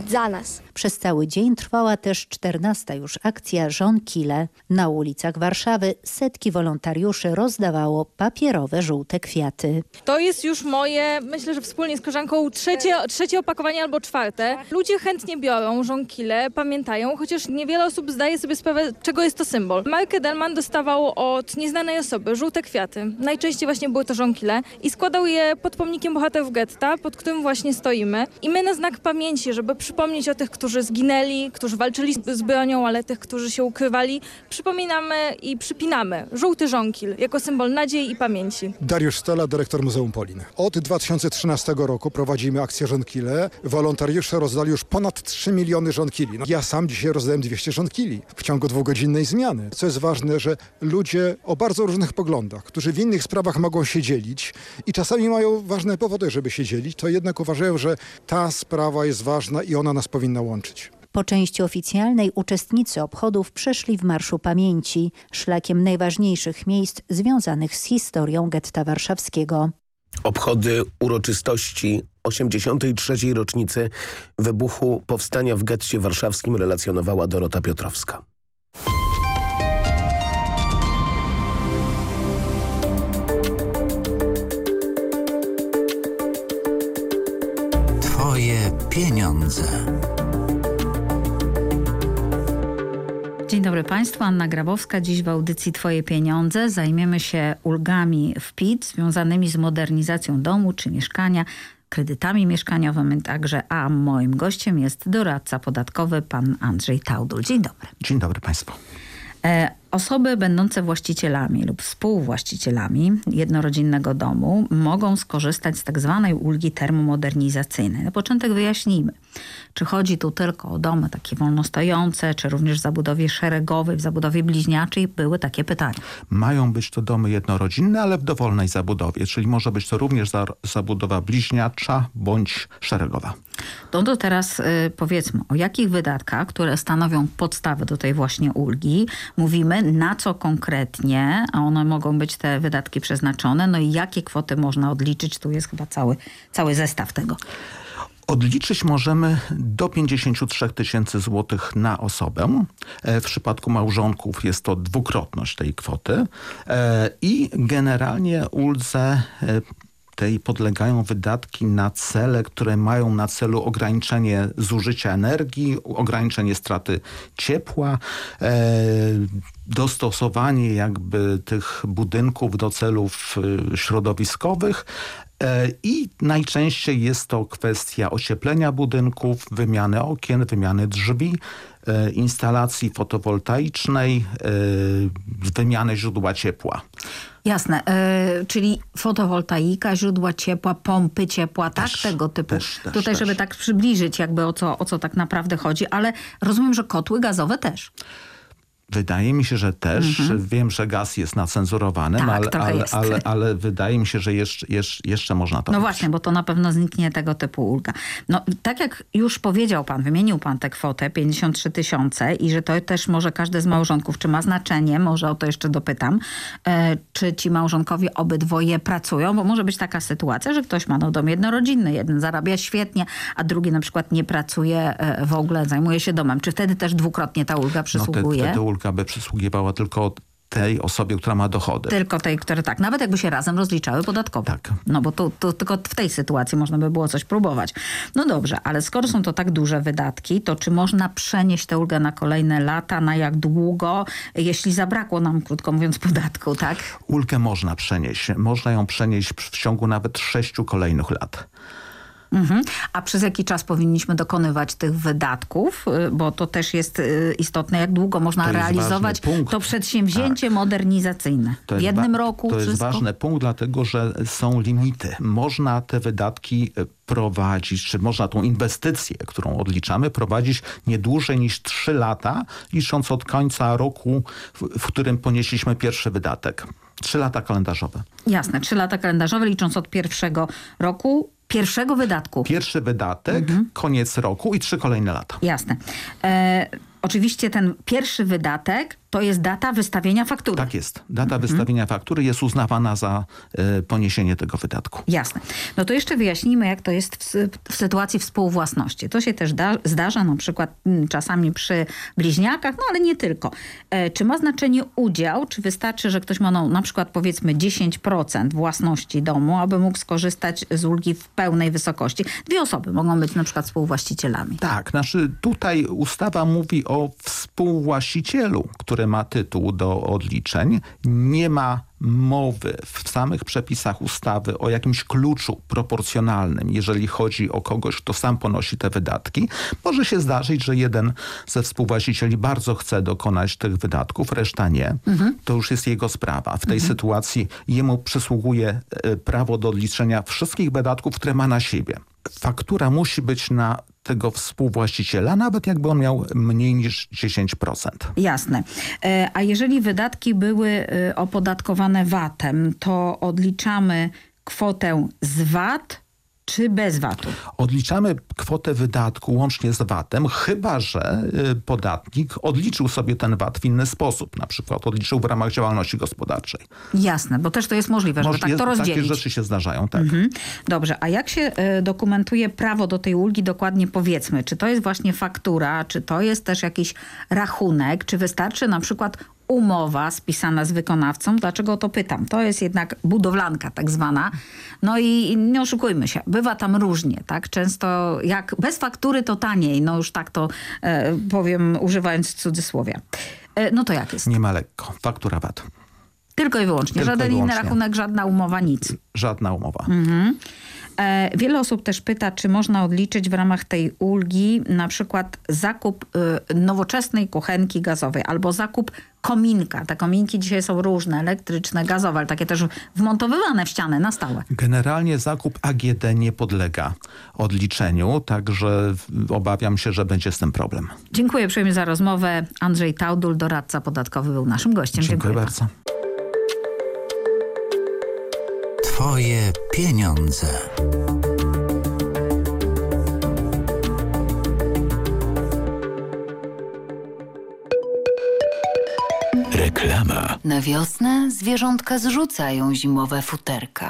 za nas. Przez cały dzień trwała też 14 już akcja Żon Kile. Na ulicach Warszawy setki wolontariuszy rozdawało papierowe żółte kwiaty. To jest już moje, myślę, że wspólnie z koleżanką trzecie, trzecie opakowanie albo czwarte. Ludzie chętnie biorą żonkile, pamiętają, chociaż niewiele osób zdaje sobie sprawę, czego jest to symbol. Mark Edelman dostawał od nieznanej osoby żółte kwiaty. Najczęściej właśnie były to żonkile i składał je pod pomnikiem bohaterów getta, pod którym właśnie stoimy. I my na znak pamięci, żeby przypomnieć o tych, którzy zginęli, którzy walczyli z bronią, ale tych, którzy się ukrywali, przypominamy i przypinamy żółty żonkil jako symbol nadziei i pamięci. Dariusz Stela, dyrektor Muzeum Polin. Od 2013 roku prowadzimy akcję żonkile. Wolontariusze rozdali już ponad 3 miliony żonkili. No, ja sam dzisiaj rozdałem 200 żonkili w ciągu dwugodzinnej zmiany. Co jest ważne, że ludzie o bardzo różnych poglądach, którzy w innych sprawach mogą się dzielić i czasami mają ważne powody, żeby się dzielić, to jednak uważają, że ta sprawa jest ważna i ona nas powinna łączyć. Po części oficjalnej uczestnicy obchodów przeszli w Marszu Pamięci, szlakiem najważniejszych miejsc związanych z historią getta warszawskiego. Obchody uroczystości 83. rocznicy wybuchu powstania w getcie warszawskim relacjonowała Dorota Piotrowska. Twoje pieniądze. Dzień dobry Państwu, Anna Grabowska. Dziś w audycji Twoje pieniądze zajmiemy się ulgami w PIT związanymi z modernizacją domu czy mieszkania, kredytami mieszkaniowymi także, a moim gościem jest doradca podatkowy pan Andrzej Taudul. Dzień dobry. Dzień dobry Państwu. E, osoby będące właścicielami lub współwłaścicielami jednorodzinnego domu mogą skorzystać z tak zwanej ulgi termomodernizacyjnej. Na początek wyjaśnijmy, czy chodzi tu tylko o domy takie wolnostojące, czy również w zabudowie szeregowej, w zabudowie bliźniaczej? Były takie pytania. Mają być to domy jednorodzinne, ale w dowolnej zabudowie, czyli może być to również zabudowa bliźniacza bądź szeregowa. No to teraz y, powiedzmy, o jakich wydatkach, które stanowią podstawę do tej właśnie ulgi, mówimy, na co konkretnie, a one mogą być te wydatki przeznaczone, no i jakie kwoty można odliczyć, tu jest chyba cały, cały zestaw tego. Odliczyć możemy do 53 tysięcy złotych na osobę. E, w przypadku małżonków jest to dwukrotność tej kwoty e, i generalnie uldze e, tej podlegają wydatki na cele, które mają na celu ograniczenie zużycia energii, ograniczenie straty ciepła, dostosowanie jakby tych budynków do celów środowiskowych, E, I najczęściej jest to kwestia ocieplenia budynków, wymiany okien, wymiany drzwi, e, instalacji fotowoltaicznej, e, wymiany źródła ciepła. Jasne, czyli fotowoltaika, źródła ciepła, pompy ciepła, tak? też, tak? Tego typu. Też, też, Tutaj, żeby tak przybliżyć jakby o co, o co tak naprawdę chodzi, ale rozumiem, że kotły gazowe też. Wydaje mi się, że też. Mhm. Wiem, że gaz jest na cenzurowanym, Tak, ale, trochę ale, jest. ale, ale wydaje mi się, że jeszcze, jeszcze, jeszcze można to No robić. właśnie, bo to na pewno zniknie tego typu ulga. No tak jak już powiedział pan, wymienił pan tę kwotę 53 tysiące i że to też może każdy z małżonków, czy ma znaczenie, może o to jeszcze dopytam, e, czy ci małżonkowie obydwoje pracują, bo może być taka sytuacja, że ktoś ma no, dom jednorodzinny, jeden zarabia świetnie, a drugi na przykład nie pracuje e, w ogóle, zajmuje się domem. Czy wtedy też dwukrotnie ta ulga No, przysługuje? te, wtedy ulga by przysługiwała tylko tej osobie, która ma dochody. Tylko tej, które tak, nawet jakby się razem rozliczały podatkowo. Tak. No bo to, to tylko w tej sytuacji można by było coś próbować. No dobrze, ale skoro są to tak duże wydatki, to czy można przenieść tę ulgę na kolejne lata, na jak długo, jeśli zabrakło nam, krótko mówiąc, podatku, tak? Ulgę można przenieść. Można ją przenieść w ciągu nawet sześciu kolejnych lat. Mhm. A przez jaki czas powinniśmy dokonywać tych wydatków? Y, Bo to też jest y, istotne, jak długo można realizować to przedsięwzięcie modernizacyjne. To w jednym roku To jest wszystko? ważny punkt, dlatego że są limity. Można te wydatki e, prowadzić, czy można tą inwestycję, którą odliczamy, prowadzić nie dłużej niż 3 lata, licząc od końca roku, w, w którym ponieśliśmy pierwszy wydatek. 3 lata kalendarzowe. Jasne, trzy lata kalendarzowe licząc od pierwszego roku, pierwszego wydatku. Pierwszy wydatek, Mhm. koniec roku i trzy kolejne lata. Jasne. E, oczywiście ten pierwszy wydatek to jest data wystawienia faktury. Tak jest. Data Mhm. wystawienia faktury jest uznawana za e, poniesienie tego wydatku. Jasne. No to jeszcze wyjaśnijmy, jak to jest w, w sytuacji współwłasności. To się też da, zdarza na przykład mm, czasami przy bliźniakach, no ale nie tylko. E, czy ma znaczenie udział, czy wystarczy, że ktoś ma no, na przykład powiedzmy 10% własności domu, aby mógł skorzystać z ulgi w pełnej wysokości? Dwie osoby mogą być na przykład współwłaścicielami. Tak, znaczy tutaj ustawa mówi o współwłaścicielu, który ma tytuł do odliczeń. Nie ma mowy w samych przepisach ustawy o jakimś kluczu proporcjonalnym, jeżeli chodzi o kogoś, kto sam ponosi te wydatki. Może się zdarzyć, że jeden ze współwłaścicieli bardzo chce dokonać tych wydatków, reszta nie. Mhm. To już jest jego sprawa. W tej Mhm. sytuacji jemu przysługuje e, prawo do odliczenia wszystkich wydatków, które ma na siebie. Faktura musi być na tego współwłaściciela, nawet jakby on miał mniej niż 10%. Jasne. E, A jeżeli wydatki były e, opodatkowane VAT-em, to odliczamy kwotę z VAT czy bez VAT-u? Odliczamy kwotę wydatku łącznie z VAT-em, chyba że y, podatnik odliczył sobie ten VAT w inny sposób. Na przykład odliczył w ramach działalności gospodarczej. Jasne, bo też to jest możliwe, żeby Może tak to takie rozdzielić. rzeczy się zdarzają, tak. Mhm. Dobrze, a jak się e, dokumentuje prawo do tej ulgi dokładnie powiedzmy? Czy to jest właśnie faktura, czy to jest też jakiś rachunek, czy wystarczy na przykład umowa spisana z wykonawcą? Dlaczego o to pytam? To jest jednak budowlanka tak zwana. No i nie oszukujmy się, bywa tam różnie, tak? Często jak bez faktury to taniej, no już tak to e, powiem używając cudzysłowia. E, no to jak jest? Nie ma lekko. Faktura VAT. Tylko i wyłącznie. Tylko i Żaden inny wyłącznie. rachunek, żadna umowa, nic. Żadna umowa. Mhm. E, Wiele osób też pyta, czy można odliczyć w ramach tej ulgi na przykład zakup y, nowoczesnej kuchenki gazowej albo zakup kominka. Te kominki dzisiaj są różne, elektryczne, gazowe, ale takie też wmontowywane w ścianę na stałe. Generalnie zakup AGD nie podlega odliczeniu, także obawiam się, że będzie z tym problem. Dziękuję uprzejmie za rozmowę. Andrzej Taudul, doradca podatkowy, był naszym gościem. Dziękuję bardzo. Twoje pieniądze. Reklama. Na wiosnę zwierzątka zrzucają zimowe futerka.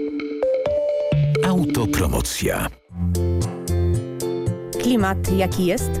Autopromocja. Klimat jaki jest,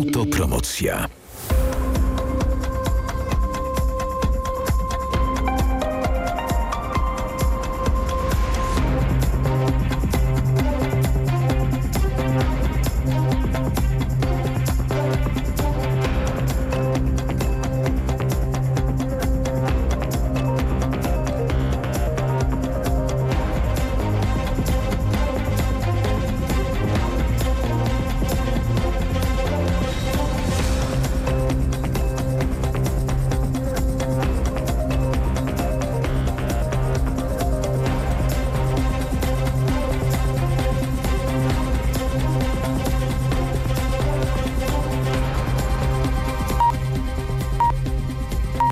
Autopromocja.